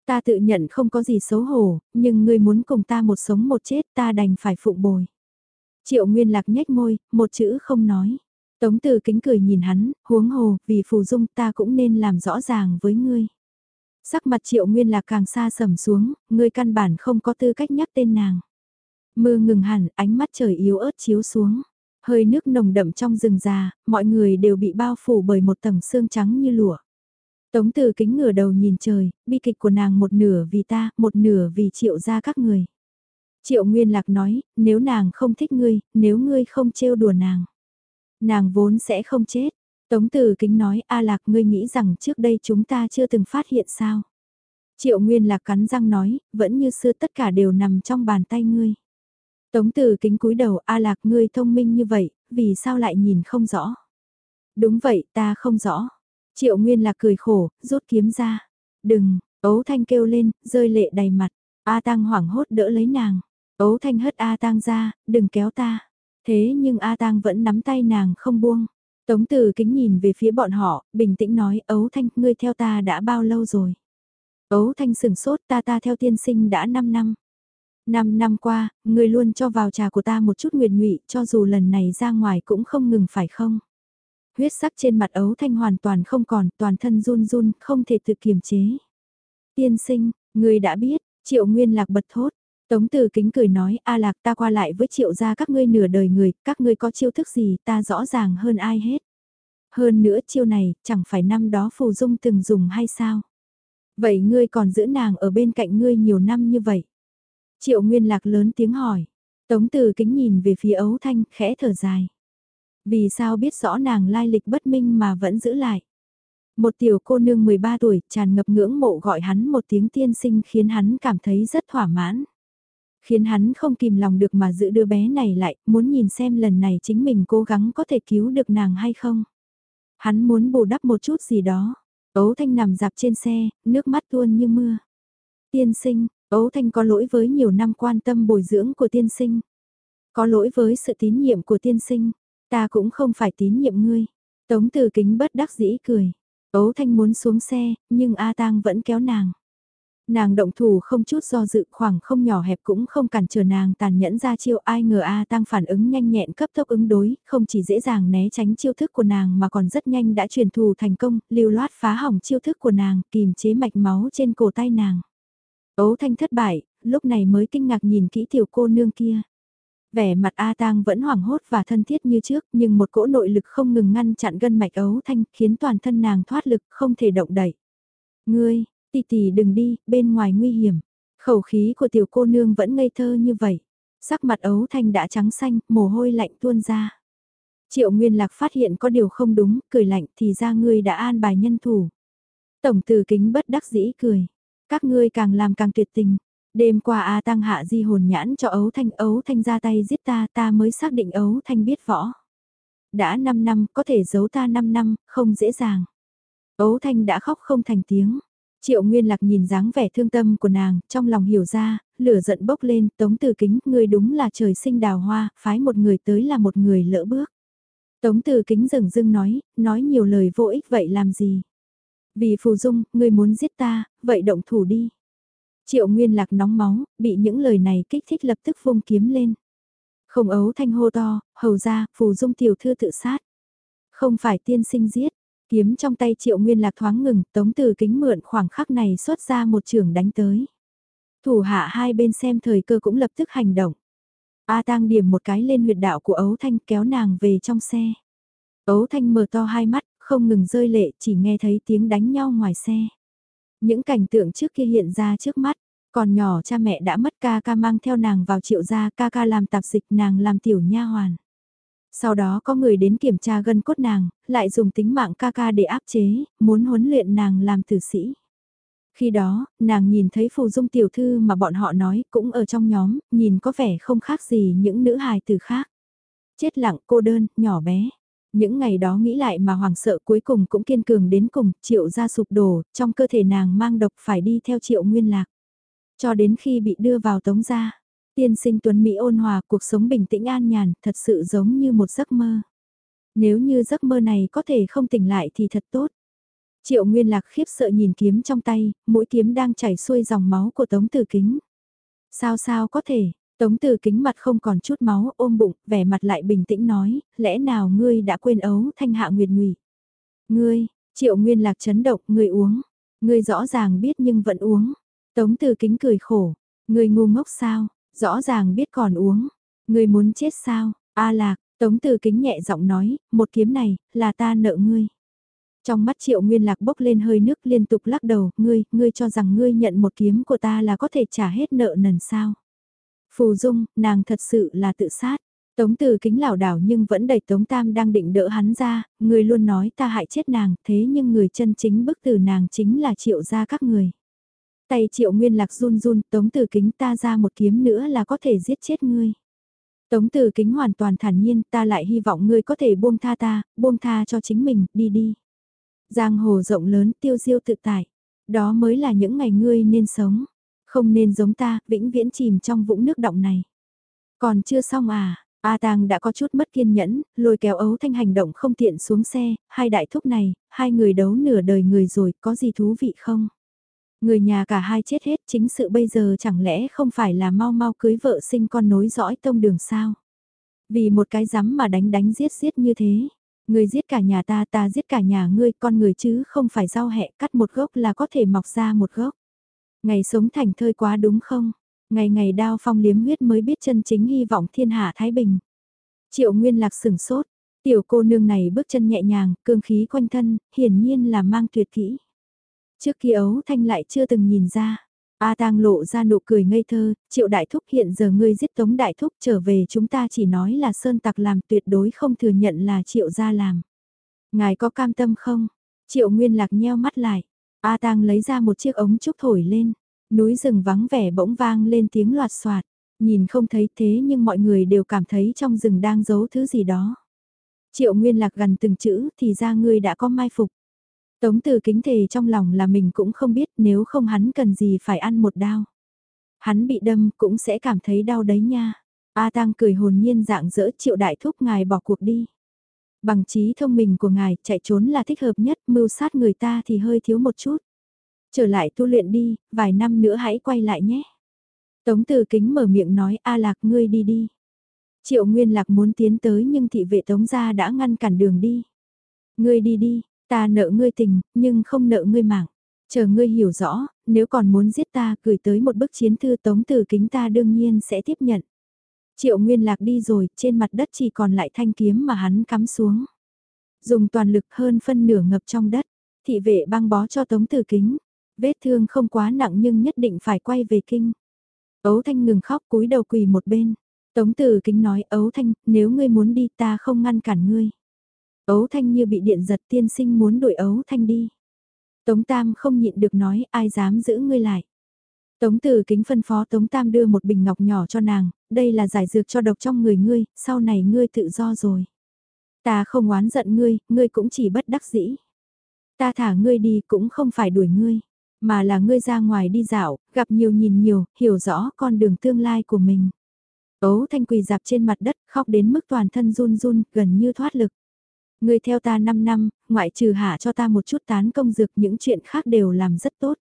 A: Ta tự nhận không có gì xấu hổ, nhưng ngươi muốn cùng ta một sống một chết ta đành phải phụng bồi. Triệu Nguyên lạc nhếch môi, một chữ không nói. Tống từ kính cười nhìn hắn, huống hồ, vì phù dung ta cũng nên làm rõ ràng với ngươi. Sắc mặt triệu nguyên lạc càng xa sầm xuống, ngươi căn bản không có tư cách nhắc tên nàng. Mưa ngừng hẳn, ánh mắt trời yếu ớt chiếu xuống. Hơi nước nồng đậm trong rừng già, mọi người đều bị bao phủ bởi một tầng sương trắng như lụa. Tống từ kính ngửa đầu nhìn trời, bi kịch của nàng một nửa vì ta, một nửa vì triệu ra các người. Triệu Nguyên Lạc nói, nếu nàng không thích ngươi, nếu ngươi không trêu đùa nàng. Nàng vốn sẽ không chết. Tống từ kính nói, A Lạc ngươi nghĩ rằng trước đây chúng ta chưa từng phát hiện sao. Triệu Nguyên Lạc cắn răng nói, vẫn như xưa tất cả đều nằm trong bàn tay ngươi. Tống từ kính cúi đầu, A Lạc ngươi thông minh như vậy, vì sao lại nhìn không rõ. Đúng vậy, ta không rõ. Triệu Nguyên Lạc cười khổ, rút kiếm ra. Đừng, ấu thanh kêu lên, rơi lệ đầy mặt. A Tăng hoảng hốt đỡ lấy nàng. Ấu thanh hất A Tăng ra, đừng kéo ta. Thế nhưng A Tăng vẫn nắm tay nàng không buông. Tống tử kính nhìn về phía bọn họ, bình tĩnh nói, ấu thanh, ngươi theo ta đã bao lâu rồi? Ấu thanh sừng sốt ta ta theo tiên sinh đã 5 năm. 5 năm qua, ngươi luôn cho vào trà của ta một chút nguyệt ngụy cho dù lần này ra ngoài cũng không ngừng phải không? Huyết sắc trên mặt ấu thanh hoàn toàn không còn, toàn thân run run, không thể tự kiềm chế. Tiên sinh, người đã biết, triệu nguyên lạc bật thốt, Tống Từ Kính cười nói, A Lạc ta qua lại với triệu gia các ngươi nửa đời người, các ngươi có chiêu thức gì ta rõ ràng hơn ai hết. Hơn nữa chiêu này, chẳng phải năm đó Phù Dung từng dùng hay sao? Vậy ngươi còn giữ nàng ở bên cạnh ngươi nhiều năm như vậy? Triệu Nguyên Lạc lớn tiếng hỏi. Tống Từ Kính nhìn về phía Ấu Thanh, khẽ thở dài. Vì sao biết rõ nàng lai lịch bất minh mà vẫn giữ lại? Một tiểu cô nương 13 tuổi, tràn ngập ngưỡng mộ gọi hắn một tiếng tiên sinh khiến hắn cảm thấy rất thỏa mãn khiến hắn không kìm lòng được mà giữ đứa bé này lại, muốn nhìn xem lần này chính mình cố gắng có thể cứu được nàng hay không. Hắn muốn bù đắp một chút gì đó. Ấu Thanh nằm dạp trên xe, nước mắt tuôn như mưa. Tiên sinh, Ấu Thanh có lỗi với nhiều năm quan tâm bồi dưỡng của tiên sinh. Có lỗi với sự tín nhiệm của tiên sinh. Ta cũng không phải tín nhiệm ngươi. Tống từ kính bất đắc dĩ cười. Ấu Thanh muốn xuống xe, nhưng A Tang vẫn kéo nàng. Nàng động thủ không chút do dự khoảng không nhỏ hẹp cũng không cản trở nàng tàn nhẫn ra chiêu ai ngờ A tăng phản ứng nhanh nhẹn cấp tốc ứng đối, không chỉ dễ dàng né tránh chiêu thức của nàng mà còn rất nhanh đã truyền thù thành công, lưu loát phá hỏng chiêu thức của nàng, kìm chế mạch máu trên cổ tay nàng. Ấu thanh thất bại, lúc này mới kinh ngạc nhìn kỹ tiểu cô nương kia. Vẻ mặt A Tang vẫn hoảng hốt và thân thiết như trước, nhưng một cỗ nội lực không ngừng ngăn chặn gân mạch ấu thanh, khiến toàn thân nàng thoát lực, không thể động đậy. Ngươi, Tì tì đừng đi, bên ngoài nguy hiểm. Khẩu khí của tiểu cô nương vẫn ngây thơ như vậy. Sắc mặt ấu thanh đã trắng xanh, mồ hôi lạnh tuôn ra. Triệu Nguyên Lạc phát hiện có điều không đúng, cười lạnh thì ra ngươi đã an bài nhân thủ. Tổng từ kính bất đắc dĩ cười. Các ngươi càng làm càng tuyệt tình. Đêm qua A Tăng hạ di hồn nhãn cho ấu thanh, ấu thanh ra tay giết ta, ta mới xác định ấu thanh biết võ. Đã 5 năm, có thể giấu ta 5 năm, không dễ dàng. Ấu thanh đã khóc không thành tiếng. Triệu Nguyên Lạc nhìn dáng vẻ thương tâm của nàng, trong lòng hiểu ra, lửa giận bốc lên, Tống Từ Kính, ngươi đúng là trời sinh đào hoa, phái một người tới là một người lỡ bước. Tống Từ Kính rừng rưng nói, nói nhiều lời vô ích vậy làm gì? Vì Phù Dung, ngươi muốn giết ta, vậy động thủ đi. Triệu Nguyên Lạc nóng máu, bị những lời này kích thích lập tức vung kiếm lên. Không ấu thanh hô to, hầu ra, Phù Dung tiểu thư tự sát. Không phải tiên sinh giết, Kiếm trong tay triệu nguyên lạc thoáng ngừng, tống từ kính mượn khoảng khắc này xuất ra một trường đánh tới. Thủ hạ hai bên xem thời cơ cũng lập tức hành động. A Tang điểm một cái lên huyệt đạo của Ấu Thanh kéo nàng về trong xe. Ấu Thanh mở to hai mắt, không ngừng rơi lệ, chỉ nghe thấy tiếng đánh nhau ngoài xe. Những cảnh tượng trước kia hiện ra trước mắt, còn nhỏ cha mẹ đã mất ca ca mang theo nàng vào triệu gia ca ca làm tạp dịch nàng làm tiểu nha hoàn. Sau đó có người đến kiểm tra gân cốt nàng, lại dùng tính mạng ca ca để áp chế, muốn huấn luyện nàng làm tử sĩ. Khi đó, nàng nhìn thấy phù dung tiểu thư mà bọn họ nói cũng ở trong nhóm, nhìn có vẻ không khác gì những nữ hài tử khác. Chết lặng cô đơn, nhỏ bé. Những ngày đó nghĩ lại mà hoàng sợ cuối cùng cũng kiên cường đến cùng, triệu ra sụp đổ, trong cơ thể nàng mang độc phải đi theo triệu nguyên lạc. Cho đến khi bị đưa vào tống gia, tiên sinh tuấn Mỹ ôn hòa cuộc sống bình tĩnh an nhàn, thật sự giống như một giấc mơ. Nếu như giấc mơ này có thể không tỉnh lại thì thật tốt. Triệu Nguyên Lạc khiếp sợ nhìn kiếm trong tay, mũi kiếm đang chảy xuôi dòng máu của Tống Tử Kính. Sao sao có thể, Tống Từ Kính mặt không còn chút máu, ôm bụng, vẻ mặt lại bình tĩnh nói, lẽ nào ngươi đã quên ấu thanh hạ nguyệt ngụy Ngươi, Triệu Nguyên Lạc chấn động, ngươi uống. Ngươi rõ ràng biết nhưng vẫn uống. Tống Từ Kính cười khổ, ngươi ngu ngốc sao, rõ ràng biết còn uống. Ngươi muốn chết sao, A Lạc, Tống Từ Kính nhẹ giọng nói, một kiếm này, là ta nợ ngươi. Trong mắt triệu nguyên lạc bốc lên hơi nước liên tục lắc đầu, ngươi, ngươi cho rằng ngươi nhận một kiếm của ta là có thể trả hết nợ nần sao. Phù dung, nàng thật sự là tự sát. Tống từ kính lảo đảo nhưng vẫn đẩy Tống Tam đang định đỡ hắn ra, người luôn nói ta hại chết nàng, thế nhưng người chân chính bức tử nàng chính là triệu gia các người. Tay triệu nguyên lạc run run, tống từ kính ta ra một kiếm nữa là có thể giết chết ngươi. Tống từ kính hoàn toàn thản nhiên, ta lại hy vọng ngươi có thể buông tha ta, buông tha cho chính mình, đi đi. Giang hồ rộng lớn tiêu diêu tự tại. Đó mới là những ngày ngươi nên sống. Không nên giống ta, vĩnh viễn chìm trong vũng nước động này. Còn chưa xong à, A Tang đã có chút mất kiên nhẫn, lôi kéo ấu thanh hành động không tiện xuống xe, hai đại thúc này, hai người đấu nửa đời người rồi, có gì thú vị không? Người nhà cả hai chết hết chính sự bây giờ chẳng lẽ không phải là mau mau cưới vợ sinh con nối dõi tông đường sao? Vì một cái rắm mà đánh đánh giết giết như thế. người giết cả nhà ta ta giết cả nhà ngươi con người chứ không phải rau hẹ cắt một gốc là có thể mọc ra một gốc. Ngày sống thành thơi quá đúng không? Ngày ngày đao phong liếm huyết mới biết chân chính hy vọng thiên hạ Thái Bình. Triệu Nguyên Lạc sửng sốt, tiểu cô nương này bước chân nhẹ nhàng, cương khí quanh thân, hiển nhiên là mang tuyệt kỹ. Trước kia ấu thanh lại chưa từng nhìn ra. A tang lộ ra nụ cười ngây thơ, triệu đại thúc hiện giờ ngươi giết tống đại thúc trở về chúng ta chỉ nói là sơn tặc làm tuyệt đối không thừa nhận là triệu gia làm. Ngài có cam tâm không? Triệu nguyên lạc nheo mắt lại. A tang lấy ra một chiếc ống trúc thổi lên. Núi rừng vắng vẻ bỗng vang lên tiếng loạt soạt. Nhìn không thấy thế nhưng mọi người đều cảm thấy trong rừng đang giấu thứ gì đó. Triệu nguyên lạc gần từng chữ thì ra ngươi đã có mai phục. Tống từ kính thề trong lòng là mình cũng không biết nếu không hắn cần gì phải ăn một đao. Hắn bị đâm cũng sẽ cảm thấy đau đấy nha. A Tăng cười hồn nhiên dạng dỡ triệu đại thúc ngài bỏ cuộc đi. Bằng trí thông minh của ngài chạy trốn là thích hợp nhất, mưu sát người ta thì hơi thiếu một chút. Trở lại tu luyện đi, vài năm nữa hãy quay lại nhé. Tống từ kính mở miệng nói A Lạc ngươi đi đi. Triệu Nguyên Lạc muốn tiến tới nhưng thị vệ Tống gia đã ngăn cản đường đi. Ngươi đi đi, Ta nợ ngươi tình, nhưng không nợ ngươi mạng. Chờ ngươi hiểu rõ, nếu còn muốn giết ta, gửi tới một bức chiến thư tống từ kính ta đương nhiên sẽ tiếp nhận. Triệu Nguyên Lạc đi rồi, trên mặt đất chỉ còn lại thanh kiếm mà hắn cắm xuống. Dùng toàn lực hơn phân nửa ngập trong đất, thị vệ băng bó cho tống từ kính. Vết thương không quá nặng nhưng nhất định phải quay về kinh. Ấu Thanh ngừng khóc cúi đầu quỳ một bên. Tống từ kính nói Ấu Thanh, nếu ngươi muốn đi ta không ngăn cản ngươi. Ấu Thanh như bị điện giật tiên sinh muốn đuổi Ấu Thanh đi. Tống Tam không nhịn được nói ai dám giữ ngươi lại. Tống Tử kính phân phó Tống Tam đưa một bình ngọc nhỏ cho nàng, đây là giải dược cho độc trong người ngươi, sau này ngươi tự do rồi. Ta không oán giận ngươi, ngươi cũng chỉ bất đắc dĩ. Ta thả ngươi đi cũng không phải đuổi ngươi, mà là ngươi ra ngoài đi dạo, gặp nhiều nhìn nhiều, hiểu rõ con đường tương lai của mình. Ấu Thanh quỳ dạp trên mặt đất, khóc đến mức toàn thân run run, gần như thoát lực. Ngươi theo ta 5 năm, ngoại trừ hạ cho ta một chút tán công dược những chuyện khác đều làm rất tốt.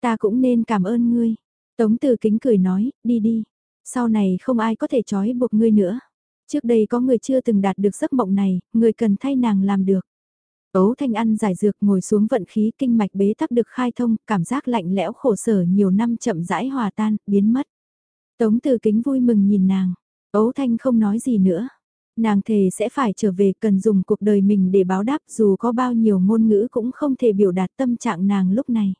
A: Ta cũng nên cảm ơn ngươi. Tống từ kính cười nói, đi đi. Sau này không ai có thể trói buộc ngươi nữa. Trước đây có người chưa từng đạt được giấc mộng này, người cần thay nàng làm được. Ấu Thanh ăn giải dược ngồi xuống vận khí kinh mạch bế tắc được khai thông, cảm giác lạnh lẽo khổ sở nhiều năm chậm rãi hòa tan, biến mất. Tống từ kính vui mừng nhìn nàng. Ấu Thanh không nói gì nữa. Nàng thề sẽ phải trở về cần dùng cuộc đời mình để báo đáp dù có bao nhiêu ngôn ngữ cũng không thể biểu đạt tâm trạng nàng lúc này.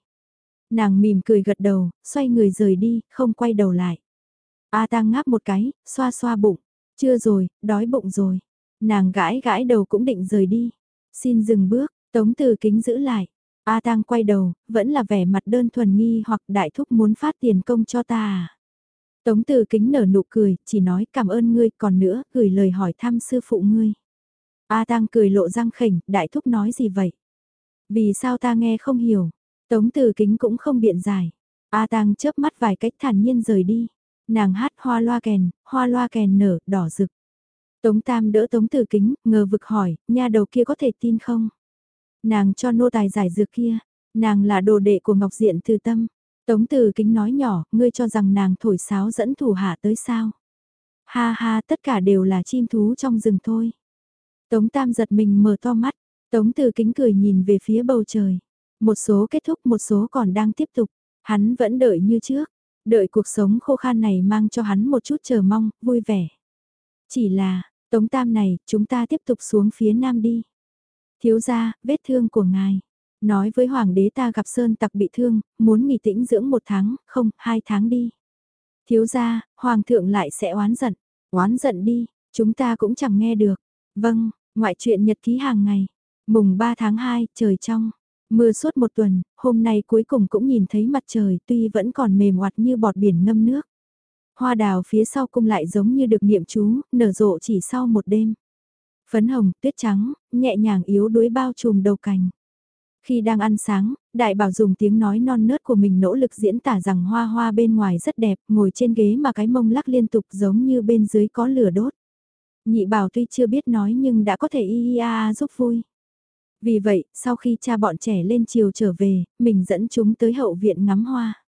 A: Nàng mỉm cười gật đầu, xoay người rời đi, không quay đầu lại. A tang ngáp một cái, xoa xoa bụng. Chưa rồi, đói bụng rồi. Nàng gãi gãi đầu cũng định rời đi. Xin dừng bước, tống từ kính giữ lại. A tang quay đầu, vẫn là vẻ mặt đơn thuần nghi hoặc đại thúc muốn phát tiền công cho ta à. Tống từ kính nở nụ cười, chỉ nói cảm ơn ngươi, còn nữa, gửi lời hỏi thăm sư phụ ngươi. A tang cười lộ răng khỉnh, đại thúc nói gì vậy? Vì sao ta nghe không hiểu? Tống từ kính cũng không biện giải. A tang chớp mắt vài cách thản nhiên rời đi. Nàng hát hoa loa kèn, hoa loa kèn nở, đỏ rực. Tống tam đỡ tống từ kính, ngờ vực hỏi, nha đầu kia có thể tin không? Nàng cho nô tài giải dược kia, nàng là đồ đệ của Ngọc Diện Từ Tâm. Tống Từ Kính nói nhỏ, ngươi cho rằng nàng thổi sáo dẫn thủ hạ tới sao? Ha ha, tất cả đều là chim thú trong rừng thôi. Tống Tam giật mình mở to mắt, Tống Từ Kính cười nhìn về phía bầu trời. Một số kết thúc, một số còn đang tiếp tục. Hắn vẫn đợi như trước, đợi cuộc sống khô khan này mang cho hắn một chút chờ mong, vui vẻ. Chỉ là, Tống Tam này, chúng ta tiếp tục xuống phía nam đi. Thiếu gia, vết thương của ngài. Nói với hoàng đế ta gặp sơn tặc bị thương, muốn nghỉ tĩnh dưỡng một tháng, không, hai tháng đi. Thiếu gia, hoàng thượng lại sẽ oán giận. Oán giận đi, chúng ta cũng chẳng nghe được. Vâng, ngoại truyện nhật ký hàng ngày. Mùng 3 tháng 2, trời trong. Mưa suốt một tuần, hôm nay cuối cùng cũng nhìn thấy mặt trời tuy vẫn còn mềm hoạt như bọt biển ngâm nước. Hoa đào phía sau cung lại giống như được niệm chú, nở rộ chỉ sau một đêm. Phấn hồng, tuyết trắng, nhẹ nhàng yếu đuối bao trùm đầu cành. Khi đang ăn sáng, đại bảo dùng tiếng nói non nớt của mình nỗ lực diễn tả rằng hoa hoa bên ngoài rất đẹp, ngồi trên ghế mà cái mông lắc liên tục giống như bên dưới có lửa đốt. Nhị bảo tuy chưa biết nói nhưng đã có thể y y a giúp vui. Vì vậy, sau khi cha bọn trẻ lên chiều trở về, mình dẫn chúng tới hậu viện ngắm hoa.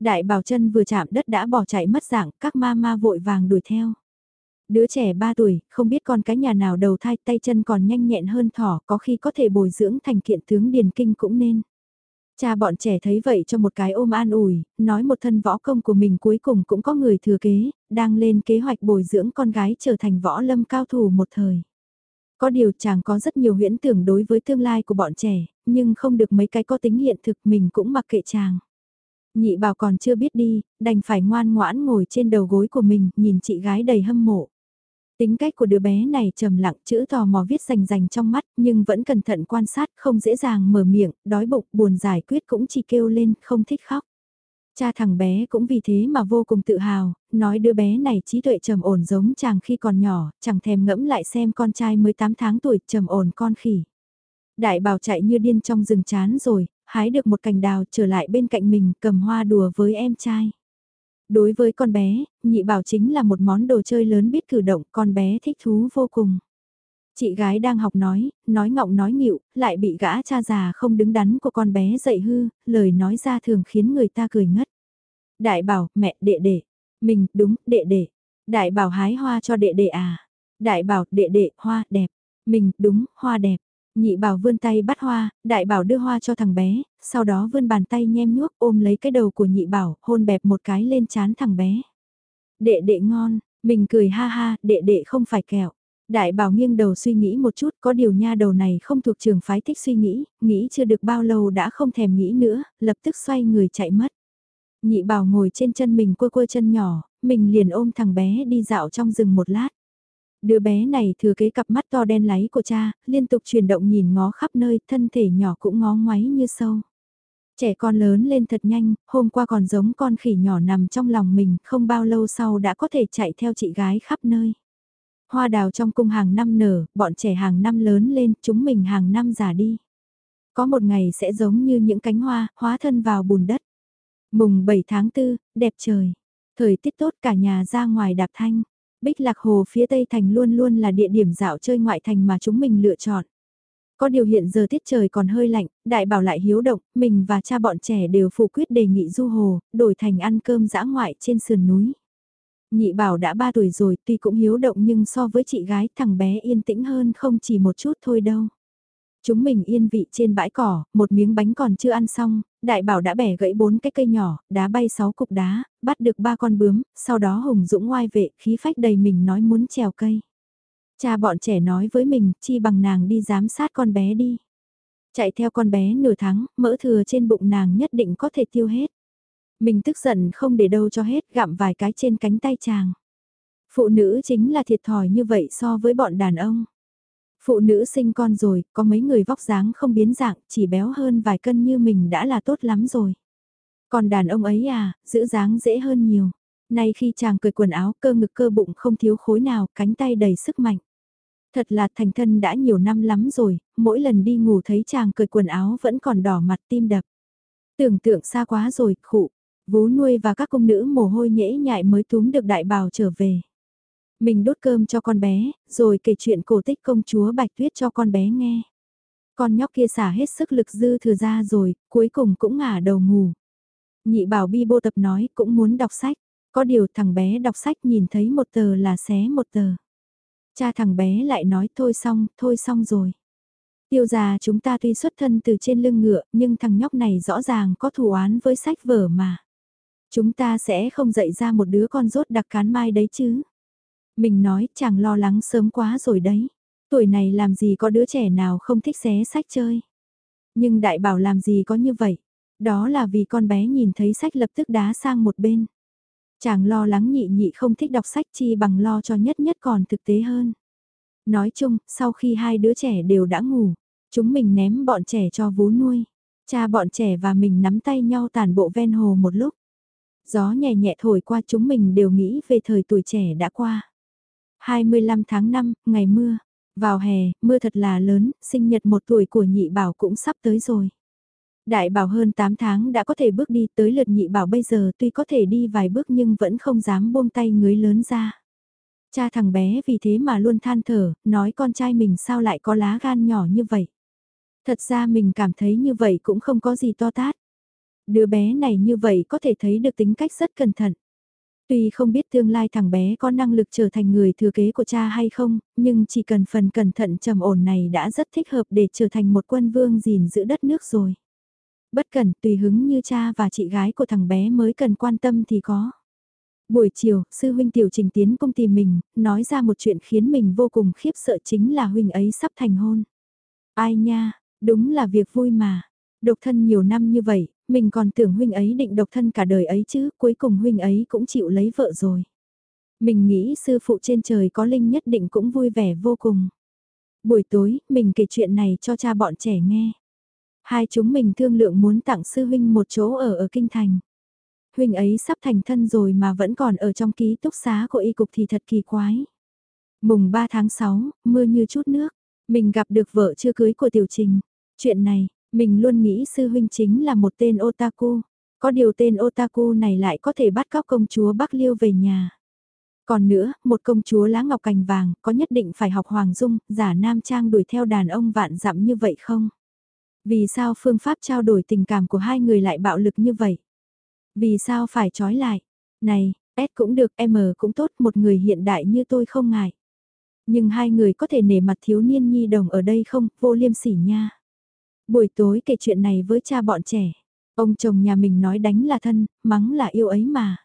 A: Đại bảo chân vừa chạm đất đã bỏ chạy mất dạng, các ma ma vội vàng đuổi theo. Đứa trẻ 3 tuổi, không biết con cái nhà nào đầu thai tay chân còn nhanh nhẹn hơn thỏ, có khi có thể bồi dưỡng thành kiện tướng điền kinh cũng nên. Cha bọn trẻ thấy vậy cho một cái ôm an ủi, nói một thân võ công của mình cuối cùng cũng có người thừa kế, đang lên kế hoạch bồi dưỡng con gái trở thành võ lâm cao thủ một thời. Có điều chàng có rất nhiều huyễn tưởng đối với tương lai của bọn trẻ, nhưng không được mấy cái có tính hiện thực mình cũng mặc kệ chàng. Nhị bảo còn chưa biết đi, đành phải ngoan ngoãn ngồi trên đầu gối của mình, nhìn chị gái đầy hâm mộ. Tính cách của đứa bé này trầm lặng chữ tò mò viết rành rành trong mắt nhưng vẫn cẩn thận quan sát không dễ dàng mở miệng, đói bụng buồn giải quyết cũng chỉ kêu lên không thích khóc. Cha thằng bé cũng vì thế mà vô cùng tự hào, nói đứa bé này trí tuệ trầm ổn giống chàng khi còn nhỏ, chẳng thèm ngẫm lại xem con trai mới 8 tháng tuổi trầm ổn con khỉ. Đại bảo chạy như điên trong rừng chán rồi, hái được một cành đào trở lại bên cạnh mình cầm hoa đùa với em trai. Đối với con bé, nhị bảo chính là một món đồ chơi lớn biết cử động, con bé thích thú vô cùng. Chị gái đang học nói, nói ngọng nói nghịu, lại bị gã cha già không đứng đắn của con bé dậy hư, lời nói ra thường khiến người ta cười ngất. Đại bảo, mẹ, đệ đệ. Mình, đúng, đệ đệ. Đại bảo hái hoa cho đệ đệ à. Đại bảo, đệ đệ, hoa, đẹp. Mình, đúng, hoa đẹp. Nhị bảo vươn tay bắt hoa, đại bảo đưa hoa cho thằng bé, sau đó vươn bàn tay nhem nhuốc ôm lấy cái đầu của nhị bảo, hôn bẹp một cái lên chán thằng bé. Đệ đệ ngon, mình cười ha ha, đệ đệ không phải kẹo. Đại bảo nghiêng đầu suy nghĩ một chút, có điều nha đầu này không thuộc trường phái thích suy nghĩ, nghĩ chưa được bao lâu đã không thèm nghĩ nữa, lập tức xoay người chạy mất. Nhị bảo ngồi trên chân mình quơ quơ chân nhỏ, mình liền ôm thằng bé đi dạo trong rừng một lát. Đứa bé này thừa kế cặp mắt to đen láy của cha, liên tục chuyển động nhìn ngó khắp nơi, thân thể nhỏ cũng ngó ngoáy như sâu. Trẻ con lớn lên thật nhanh, hôm qua còn giống con khỉ nhỏ nằm trong lòng mình, không bao lâu sau đã có thể chạy theo chị gái khắp nơi. Hoa đào trong cung hàng năm nở, bọn trẻ hàng năm lớn lên, chúng mình hàng năm già đi. Có một ngày sẽ giống như những cánh hoa, hóa thân vào bùn đất. Mùng 7 tháng 4, đẹp trời. Thời tiết tốt cả nhà ra ngoài đạp thanh. Bích Lạc Hồ phía Tây Thành luôn luôn là địa điểm dạo chơi ngoại thành mà chúng mình lựa chọn. Có điều hiện giờ tiết trời còn hơi lạnh, đại bảo lại hiếu động, mình và cha bọn trẻ đều phủ quyết đề nghị du hồ, đổi thành ăn cơm dã ngoại trên sườn núi. Nhị bảo đã 3 tuổi rồi tuy cũng hiếu động nhưng so với chị gái thằng bé yên tĩnh hơn không chỉ một chút thôi đâu. Chúng mình yên vị trên bãi cỏ, một miếng bánh còn chưa ăn xong, đại bảo đã bẻ gãy bốn cái cây nhỏ, đá bay sáu cục đá, bắt được ba con bướm, sau đó hùng dũng ngoai vệ, khí phách đầy mình nói muốn trèo cây. Cha bọn trẻ nói với mình, chi bằng nàng đi giám sát con bé đi. Chạy theo con bé nửa tháng, mỡ thừa trên bụng nàng nhất định có thể tiêu hết. Mình tức giận không để đâu cho hết, gặm vài cái trên cánh tay chàng. Phụ nữ chính là thiệt thòi như vậy so với bọn đàn ông. Phụ nữ sinh con rồi, có mấy người vóc dáng không biến dạng, chỉ béo hơn vài cân như mình đã là tốt lắm rồi. Còn đàn ông ấy à, giữ dáng dễ hơn nhiều. Nay khi chàng cười quần áo cơ ngực cơ bụng không thiếu khối nào, cánh tay đầy sức mạnh. Thật là thành thân đã nhiều năm lắm rồi, mỗi lần đi ngủ thấy chàng cười quần áo vẫn còn đỏ mặt tim đập. Tưởng tượng xa quá rồi, khụ, vú nuôi và các công nữ mồ hôi nhễ nhại mới túm được đại bào trở về. Mình đốt cơm cho con bé, rồi kể chuyện cổ tích công chúa Bạch Tuyết cho con bé nghe. Con nhóc kia xả hết sức lực dư thừa ra rồi, cuối cùng cũng ngả đầu ngủ. Nhị bảo bi bô tập nói cũng muốn đọc sách, có điều thằng bé đọc sách nhìn thấy một tờ là xé một tờ. Cha thằng bé lại nói thôi xong, thôi xong rồi. Tiêu già chúng ta tuy xuất thân từ trên lưng ngựa, nhưng thằng nhóc này rõ ràng có thù oán với sách vở mà. Chúng ta sẽ không dạy ra một đứa con rốt đặc cán mai đấy chứ. Mình nói chàng lo lắng sớm quá rồi đấy. Tuổi này làm gì có đứa trẻ nào không thích xé sách chơi. Nhưng đại bảo làm gì có như vậy. Đó là vì con bé nhìn thấy sách lập tức đá sang một bên. Chàng lo lắng nhị nhị không thích đọc sách chi bằng lo cho nhất nhất còn thực tế hơn. Nói chung, sau khi hai đứa trẻ đều đã ngủ, chúng mình ném bọn trẻ cho vú nuôi. Cha bọn trẻ và mình nắm tay nhau tàn bộ ven hồ một lúc. Gió nhẹ nhẹ thổi qua chúng mình đều nghĩ về thời tuổi trẻ đã qua. 25 tháng 5, ngày mưa. Vào hè, mưa thật là lớn, sinh nhật một tuổi của nhị bảo cũng sắp tới rồi. Đại bảo hơn 8 tháng đã có thể bước đi tới lượt nhị bảo bây giờ tuy có thể đi vài bước nhưng vẫn không dám buông tay người lớn ra. Cha thằng bé vì thế mà luôn than thở, nói con trai mình sao lại có lá gan nhỏ như vậy. Thật ra mình cảm thấy như vậy cũng không có gì to tát. Đứa bé này như vậy có thể thấy được tính cách rất cẩn thận. Tuy không biết tương lai thằng bé có năng lực trở thành người thừa kế của cha hay không, nhưng chỉ cần phần cẩn thận trầm ổn này đã rất thích hợp để trở thành một quân vương gìn giữ đất nước rồi. Bất cần tùy hứng như cha và chị gái của thằng bé mới cần quan tâm thì có. Buổi chiều, sư huynh tiểu trình tiến công tìm mình, nói ra một chuyện khiến mình vô cùng khiếp sợ chính là huynh ấy sắp thành hôn. Ai nha, đúng là việc vui mà. Độc thân nhiều năm như vậy, mình còn tưởng huynh ấy định độc thân cả đời ấy chứ, cuối cùng huynh ấy cũng chịu lấy vợ rồi. Mình nghĩ sư phụ trên trời có linh nhất định cũng vui vẻ vô cùng. Buổi tối, mình kể chuyện này cho cha bọn trẻ nghe. Hai chúng mình thương lượng muốn tặng sư huynh một chỗ ở ở Kinh Thành. Huynh ấy sắp thành thân rồi mà vẫn còn ở trong ký túc xá của y cục thì thật kỳ quái. Mùng 3 tháng 6, mưa như chút nước. Mình gặp được vợ chưa cưới của Tiểu Trình. Chuyện này, mình luôn nghĩ sư huynh chính là một tên otaku. Có điều tên otaku này lại có thể bắt cóc công chúa Bắc Liêu về nhà. Còn nữa, một công chúa lá ngọc cành vàng có nhất định phải học Hoàng Dung, giả nam trang đuổi theo đàn ông vạn dặm như vậy không? Vì sao phương pháp trao đổi tình cảm của hai người lại bạo lực như vậy? Vì sao phải trói lại? Này, S cũng được, M cũng tốt, một người hiện đại như tôi không ngại. Nhưng hai người có thể nể mặt thiếu niên nhi đồng ở đây không, vô liêm sỉ nha. Buổi tối kể chuyện này với cha bọn trẻ. Ông chồng nhà mình nói đánh là thân, mắng là yêu ấy mà.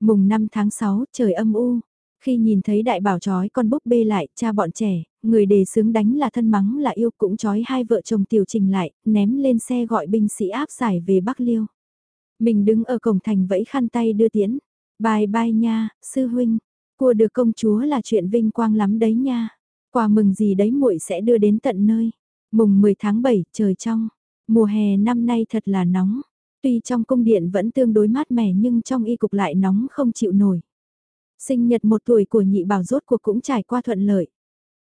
A: Mùng 5 tháng 6, trời âm u. Khi nhìn thấy đại bảo trói con búp bê lại, cha bọn trẻ, người đề sướng đánh là thân mắng là yêu cũng trói hai vợ chồng tiểu trình lại, ném lên xe gọi binh sĩ áp giải về Bắc Liêu. Mình đứng ở cổng thành vẫy khăn tay đưa tiễn. Bài bai nha, sư huynh, cua được công chúa là chuyện vinh quang lắm đấy nha. Quà mừng gì đấy muội sẽ đưa đến tận nơi. Mùng 10 tháng 7, trời trong. Mùa hè năm nay thật là nóng. Tuy trong cung điện vẫn tương đối mát mẻ nhưng trong y cục lại nóng không chịu nổi. Sinh nhật một tuổi của nhị bảo rốt cuộc cũng trải qua thuận lợi.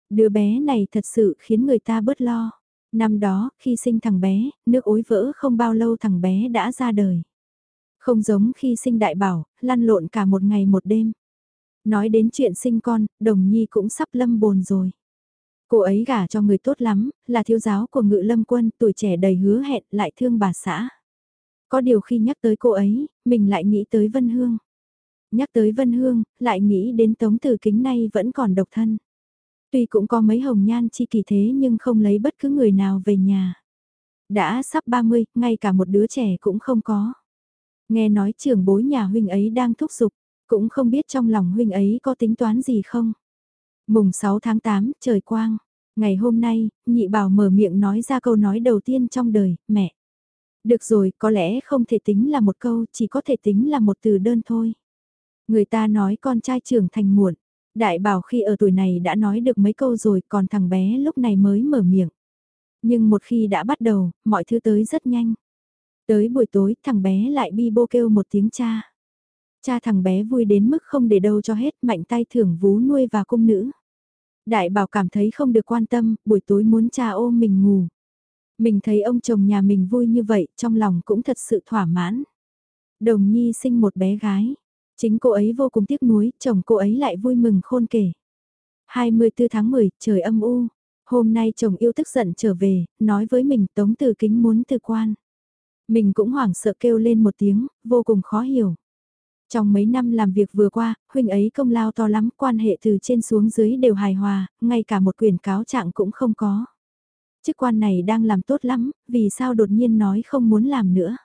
A: Đứa bé này thật sự khiến người ta bớt lo. Năm đó, khi sinh thằng bé, nước ối vỡ không bao lâu thằng bé đã ra đời. Không giống khi sinh đại bảo, lăn lộn cả một ngày một đêm. Nói đến chuyện sinh con, đồng nhi cũng sắp lâm bồn rồi. Cô ấy gả cho người tốt lắm, là thiếu giáo của ngự lâm quân, tuổi trẻ đầy hứa hẹn, lại thương bà xã. Có điều khi nhắc tới cô ấy, mình lại nghĩ tới Vân Hương. Nhắc tới Vân Hương, lại nghĩ đến Tống Tử Kính nay vẫn còn độc thân. Tuy cũng có mấy hồng nhan chi kỳ thế nhưng không lấy bất cứ người nào về nhà. Đã sắp 30, ngay cả một đứa trẻ cũng không có. Nghe nói trưởng bối nhà huynh ấy đang thúc giục, cũng không biết trong lòng huynh ấy có tính toán gì không. Mùng 6 tháng 8, trời quang. Ngày hôm nay, nhị bảo mở miệng nói ra câu nói đầu tiên trong đời, mẹ. Được rồi, có lẽ không thể tính là một câu, chỉ có thể tính là một từ đơn thôi. Người ta nói con trai trưởng thành muộn. Đại bảo khi ở tuổi này đã nói được mấy câu rồi, còn thằng bé lúc này mới mở miệng. Nhưng một khi đã bắt đầu, mọi thứ tới rất nhanh. Tới buổi tối, thằng bé lại bi bô kêu một tiếng cha. Cha thằng bé vui đến mức không để đâu cho hết, mạnh tay thưởng vú nuôi và cung nữ. Đại bảo cảm thấy không được quan tâm, buổi tối muốn cha ôm mình ngủ. Mình thấy ông chồng nhà mình vui như vậy, trong lòng cũng thật sự thỏa mãn. Đồng Nhi sinh một bé gái. Chính cô ấy vô cùng tiếc nuối, chồng cô ấy lại vui mừng khôn kể. 24 tháng 10, trời âm u. Hôm nay chồng yêu tức giận trở về, nói với mình tống từ kính muốn từ quan. Mình cũng hoảng sợ kêu lên một tiếng, vô cùng khó hiểu. Trong mấy năm làm việc vừa qua, huynh ấy công lao to lắm, quan hệ từ trên xuống dưới đều hài hòa, ngay cả một quyền cáo trạng cũng không có. Chức quan này đang làm tốt lắm, vì sao đột nhiên nói không muốn làm nữa.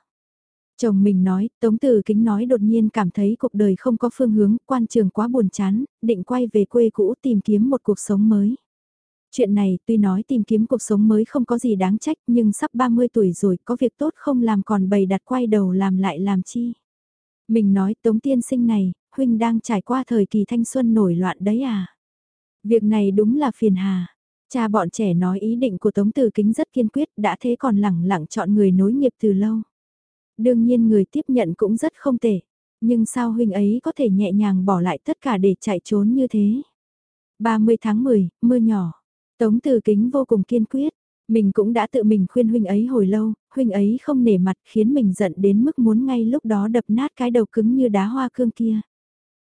A: Chồng mình nói, Tống Từ Kính nói đột nhiên cảm thấy cuộc đời không có phương hướng, quan trường quá buồn chán, định quay về quê cũ tìm kiếm một cuộc sống mới. Chuyện này tuy nói tìm kiếm cuộc sống mới không có gì đáng trách nhưng sắp 30 tuổi rồi có việc tốt không làm còn bày đặt quay đầu làm lại làm chi. Mình nói Tống Tiên Sinh này, Huynh đang trải qua thời kỳ thanh xuân nổi loạn đấy à. Việc này đúng là phiền hà. Cha bọn trẻ nói ý định của Tống Từ Kính rất kiên quyết đã thế còn lẳng lặng chọn người nối nghiệp từ lâu. Đương nhiên người tiếp nhận cũng rất không tệ. Nhưng sao huynh ấy có thể nhẹ nhàng bỏ lại tất cả để chạy trốn như thế? 30 tháng 10, mưa nhỏ. Tống Từ Kính vô cùng kiên quyết. Mình cũng đã tự mình khuyên huynh ấy hồi lâu, huynh ấy không nể mặt khiến mình giận đến mức muốn ngay lúc đó đập nát cái đầu cứng như đá hoa cương kia.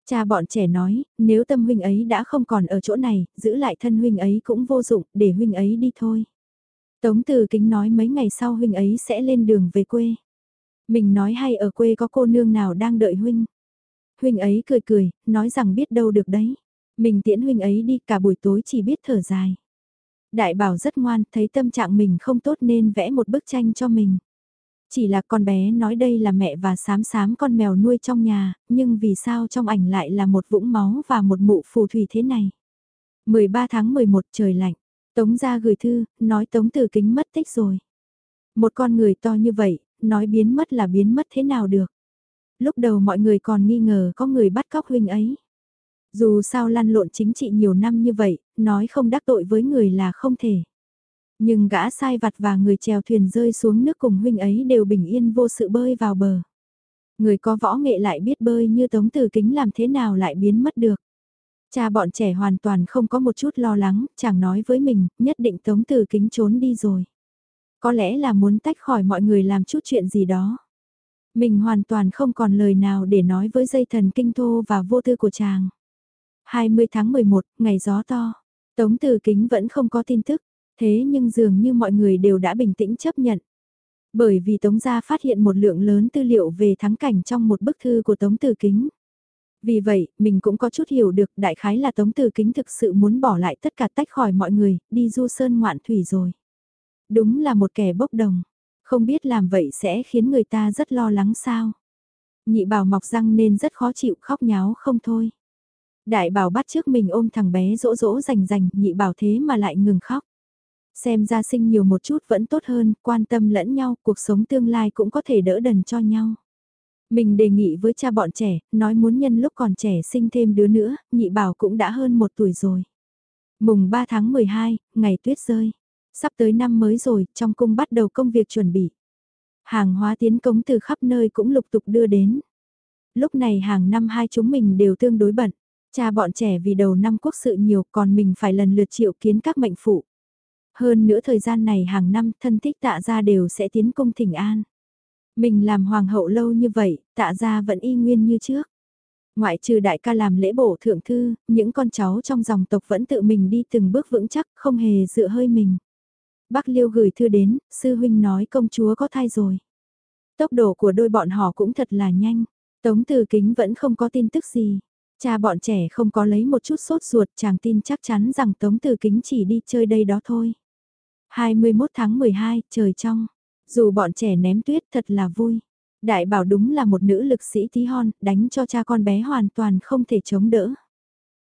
A: Cha bọn trẻ nói, nếu tâm huynh ấy đã không còn ở chỗ này, giữ lại thân huynh ấy cũng vô dụng, để huynh ấy đi thôi. Tống Từ Kính nói mấy ngày sau huynh ấy sẽ lên đường về quê. Mình nói hay ở quê có cô nương nào đang đợi huynh. Huynh ấy cười cười, nói rằng biết đâu được đấy. Mình tiễn huynh ấy đi cả buổi tối chỉ biết thở dài. Đại bảo rất ngoan, thấy tâm trạng mình không tốt nên vẽ một bức tranh cho mình. Chỉ là con bé nói đây là mẹ và sám sám con mèo nuôi trong nhà, nhưng vì sao trong ảnh lại là một vũng máu và một mụ phù thủy thế này. 13 tháng 11 trời lạnh, Tống ra gửi thư, nói Tống từ kính mất tích rồi. Một con người to như vậy, nói biến mất là biến mất thế nào được. Lúc đầu mọi người còn nghi ngờ có người bắt cóc huynh ấy. Dù sao lăn lộn chính trị nhiều năm như vậy, nói không đắc tội với người là không thể. Nhưng gã sai vặt và người chèo thuyền rơi xuống nước cùng huynh ấy đều bình yên vô sự bơi vào bờ. Người có võ nghệ lại biết bơi như Tống Từ Kính làm thế nào lại biến mất được. Cha bọn trẻ hoàn toàn không có một chút lo lắng, chẳng nói với mình, nhất định Tống Từ Kính trốn đi rồi. Có lẽ là muốn tách khỏi mọi người làm chút chuyện gì đó. Mình hoàn toàn không còn lời nào để nói với dây thần kinh thô và vô tư của chàng. 20 tháng 11, ngày gió to. Tống Từ Kính vẫn không có tin tức, thế nhưng dường như mọi người đều đã bình tĩnh chấp nhận. Bởi vì Tống Gia phát hiện một lượng lớn tư liệu về thắng cảnh trong một bức thư của Tống Từ Kính. Vì vậy, mình cũng có chút hiểu được đại khái là Tống Từ Kính thực sự muốn bỏ lại tất cả tách khỏi mọi người, đi du sơn ngoạn thủy rồi. Đúng là một kẻ bốc đồng, không biết làm vậy sẽ khiến người ta rất lo lắng sao. Nhị bảo mọc răng nên rất khó chịu khóc nháo không thôi. Đại bảo bắt trước mình ôm thằng bé rỗ rỗ rành rành, nhị bảo thế mà lại ngừng khóc. Xem ra sinh nhiều một chút vẫn tốt hơn, quan tâm lẫn nhau, cuộc sống tương lai cũng có thể đỡ đần cho nhau. Mình đề nghị với cha bọn trẻ, nói muốn nhân lúc còn trẻ sinh thêm đứa nữa, nhị bảo cũng đã hơn một tuổi rồi. Mùng 3 tháng 12, ngày tuyết rơi. Sắp tới năm mới rồi, trong cung bắt đầu công việc chuẩn bị. Hàng hóa tiến cống từ khắp nơi cũng lục tục đưa đến. Lúc này hàng năm hai chúng mình đều tương đối bận. Cha bọn trẻ vì đầu năm quốc sự nhiều còn mình phải lần lượt triệu kiến các mệnh phụ. Hơn nữa thời gian này hàng năm thân thích tạ gia đều sẽ tiến cung thỉnh an. Mình làm hoàng hậu lâu như vậy, tạ gia vẫn y nguyên như trước. Ngoại trừ đại ca làm lễ bổ thượng thư, những con cháu trong dòng tộc vẫn tự mình đi từng bước vững chắc, không hề dựa hơi mình. Bác Liêu gửi thư đến, sư huynh nói công chúa có thai rồi. Tốc độ của đôi bọn họ cũng thật là nhanh. Tống Từ Kính vẫn không có tin tức gì. Cha bọn trẻ không có lấy một chút sốt ruột chàng tin chắc chắn rằng Tống Từ Kính chỉ đi chơi đây đó thôi. 21 tháng 12, trời trong. Dù bọn trẻ ném tuyết thật là vui. Đại bảo đúng là một nữ lực sĩ tí hon, đánh cho cha con bé hoàn toàn không thể chống đỡ.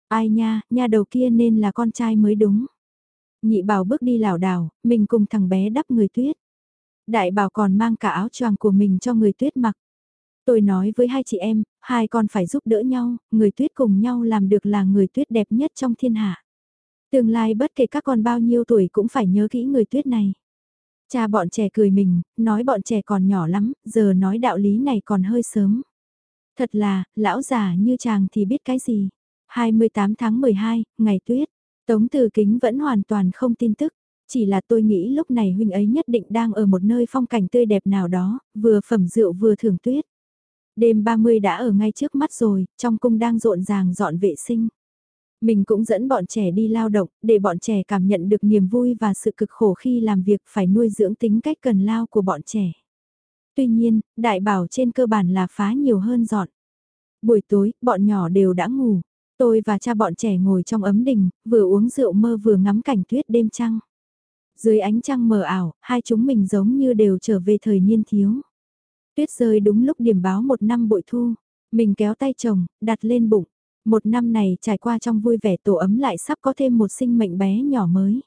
A: Ai nha, nha đầu kia nên là con trai mới đúng. Nhị bảo bước đi lảo đảo, mình cùng thằng bé đắp người tuyết. Đại bảo còn mang cả áo choàng của mình cho người tuyết mặc. Tôi nói với hai chị em, hai con phải giúp đỡ nhau, người tuyết cùng nhau làm được là người tuyết đẹp nhất trong thiên hạ. Tương lai bất kể các con bao nhiêu tuổi cũng phải nhớ kỹ người tuyết này. Cha bọn trẻ cười mình, nói bọn trẻ còn nhỏ lắm, giờ nói đạo lý này còn hơi sớm. Thật là, lão già như chàng thì biết cái gì. 28 tháng 12, ngày tuyết, Tống Từ Kính vẫn hoàn toàn không tin tức. Chỉ là tôi nghĩ lúc này huynh ấy nhất định đang ở một nơi phong cảnh tươi đẹp nào đó, vừa phẩm rượu vừa thưởng tuyết. Đêm 30 đã ở ngay trước mắt rồi, trong cung đang rộn ràng dọn vệ sinh. Mình cũng dẫn bọn trẻ đi lao động, để bọn trẻ cảm nhận được niềm vui và sự cực khổ khi làm việc phải nuôi dưỡng tính cách cần lao của bọn trẻ. Tuy nhiên, đại bảo trên cơ bản là phá nhiều hơn dọn. Buổi tối, bọn nhỏ đều đã ngủ. Tôi và cha bọn trẻ ngồi trong ấm đình, vừa uống rượu mơ vừa ngắm cảnh tuyết đêm trăng. Dưới ánh trăng mờ ảo, hai chúng mình giống như đều trở về thời niên thiếu. Tuyết rơi đúng lúc điểm báo một năm bội thu. Mình kéo tay chồng, đặt lên bụng. Một năm này trải qua trong vui vẻ tổ ấm lại sắp có thêm một sinh mệnh bé nhỏ mới.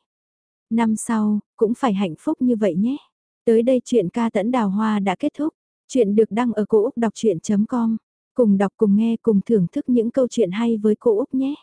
A: Năm sau, cũng phải hạnh phúc như vậy nhé. Tới đây chuyện ca tẫn đào hoa đã kết thúc. Chuyện được đăng ở cô Úc đọc chuyện.com. Cùng đọc cùng nghe cùng thưởng thức những câu chuyện hay với cô Úc nhé.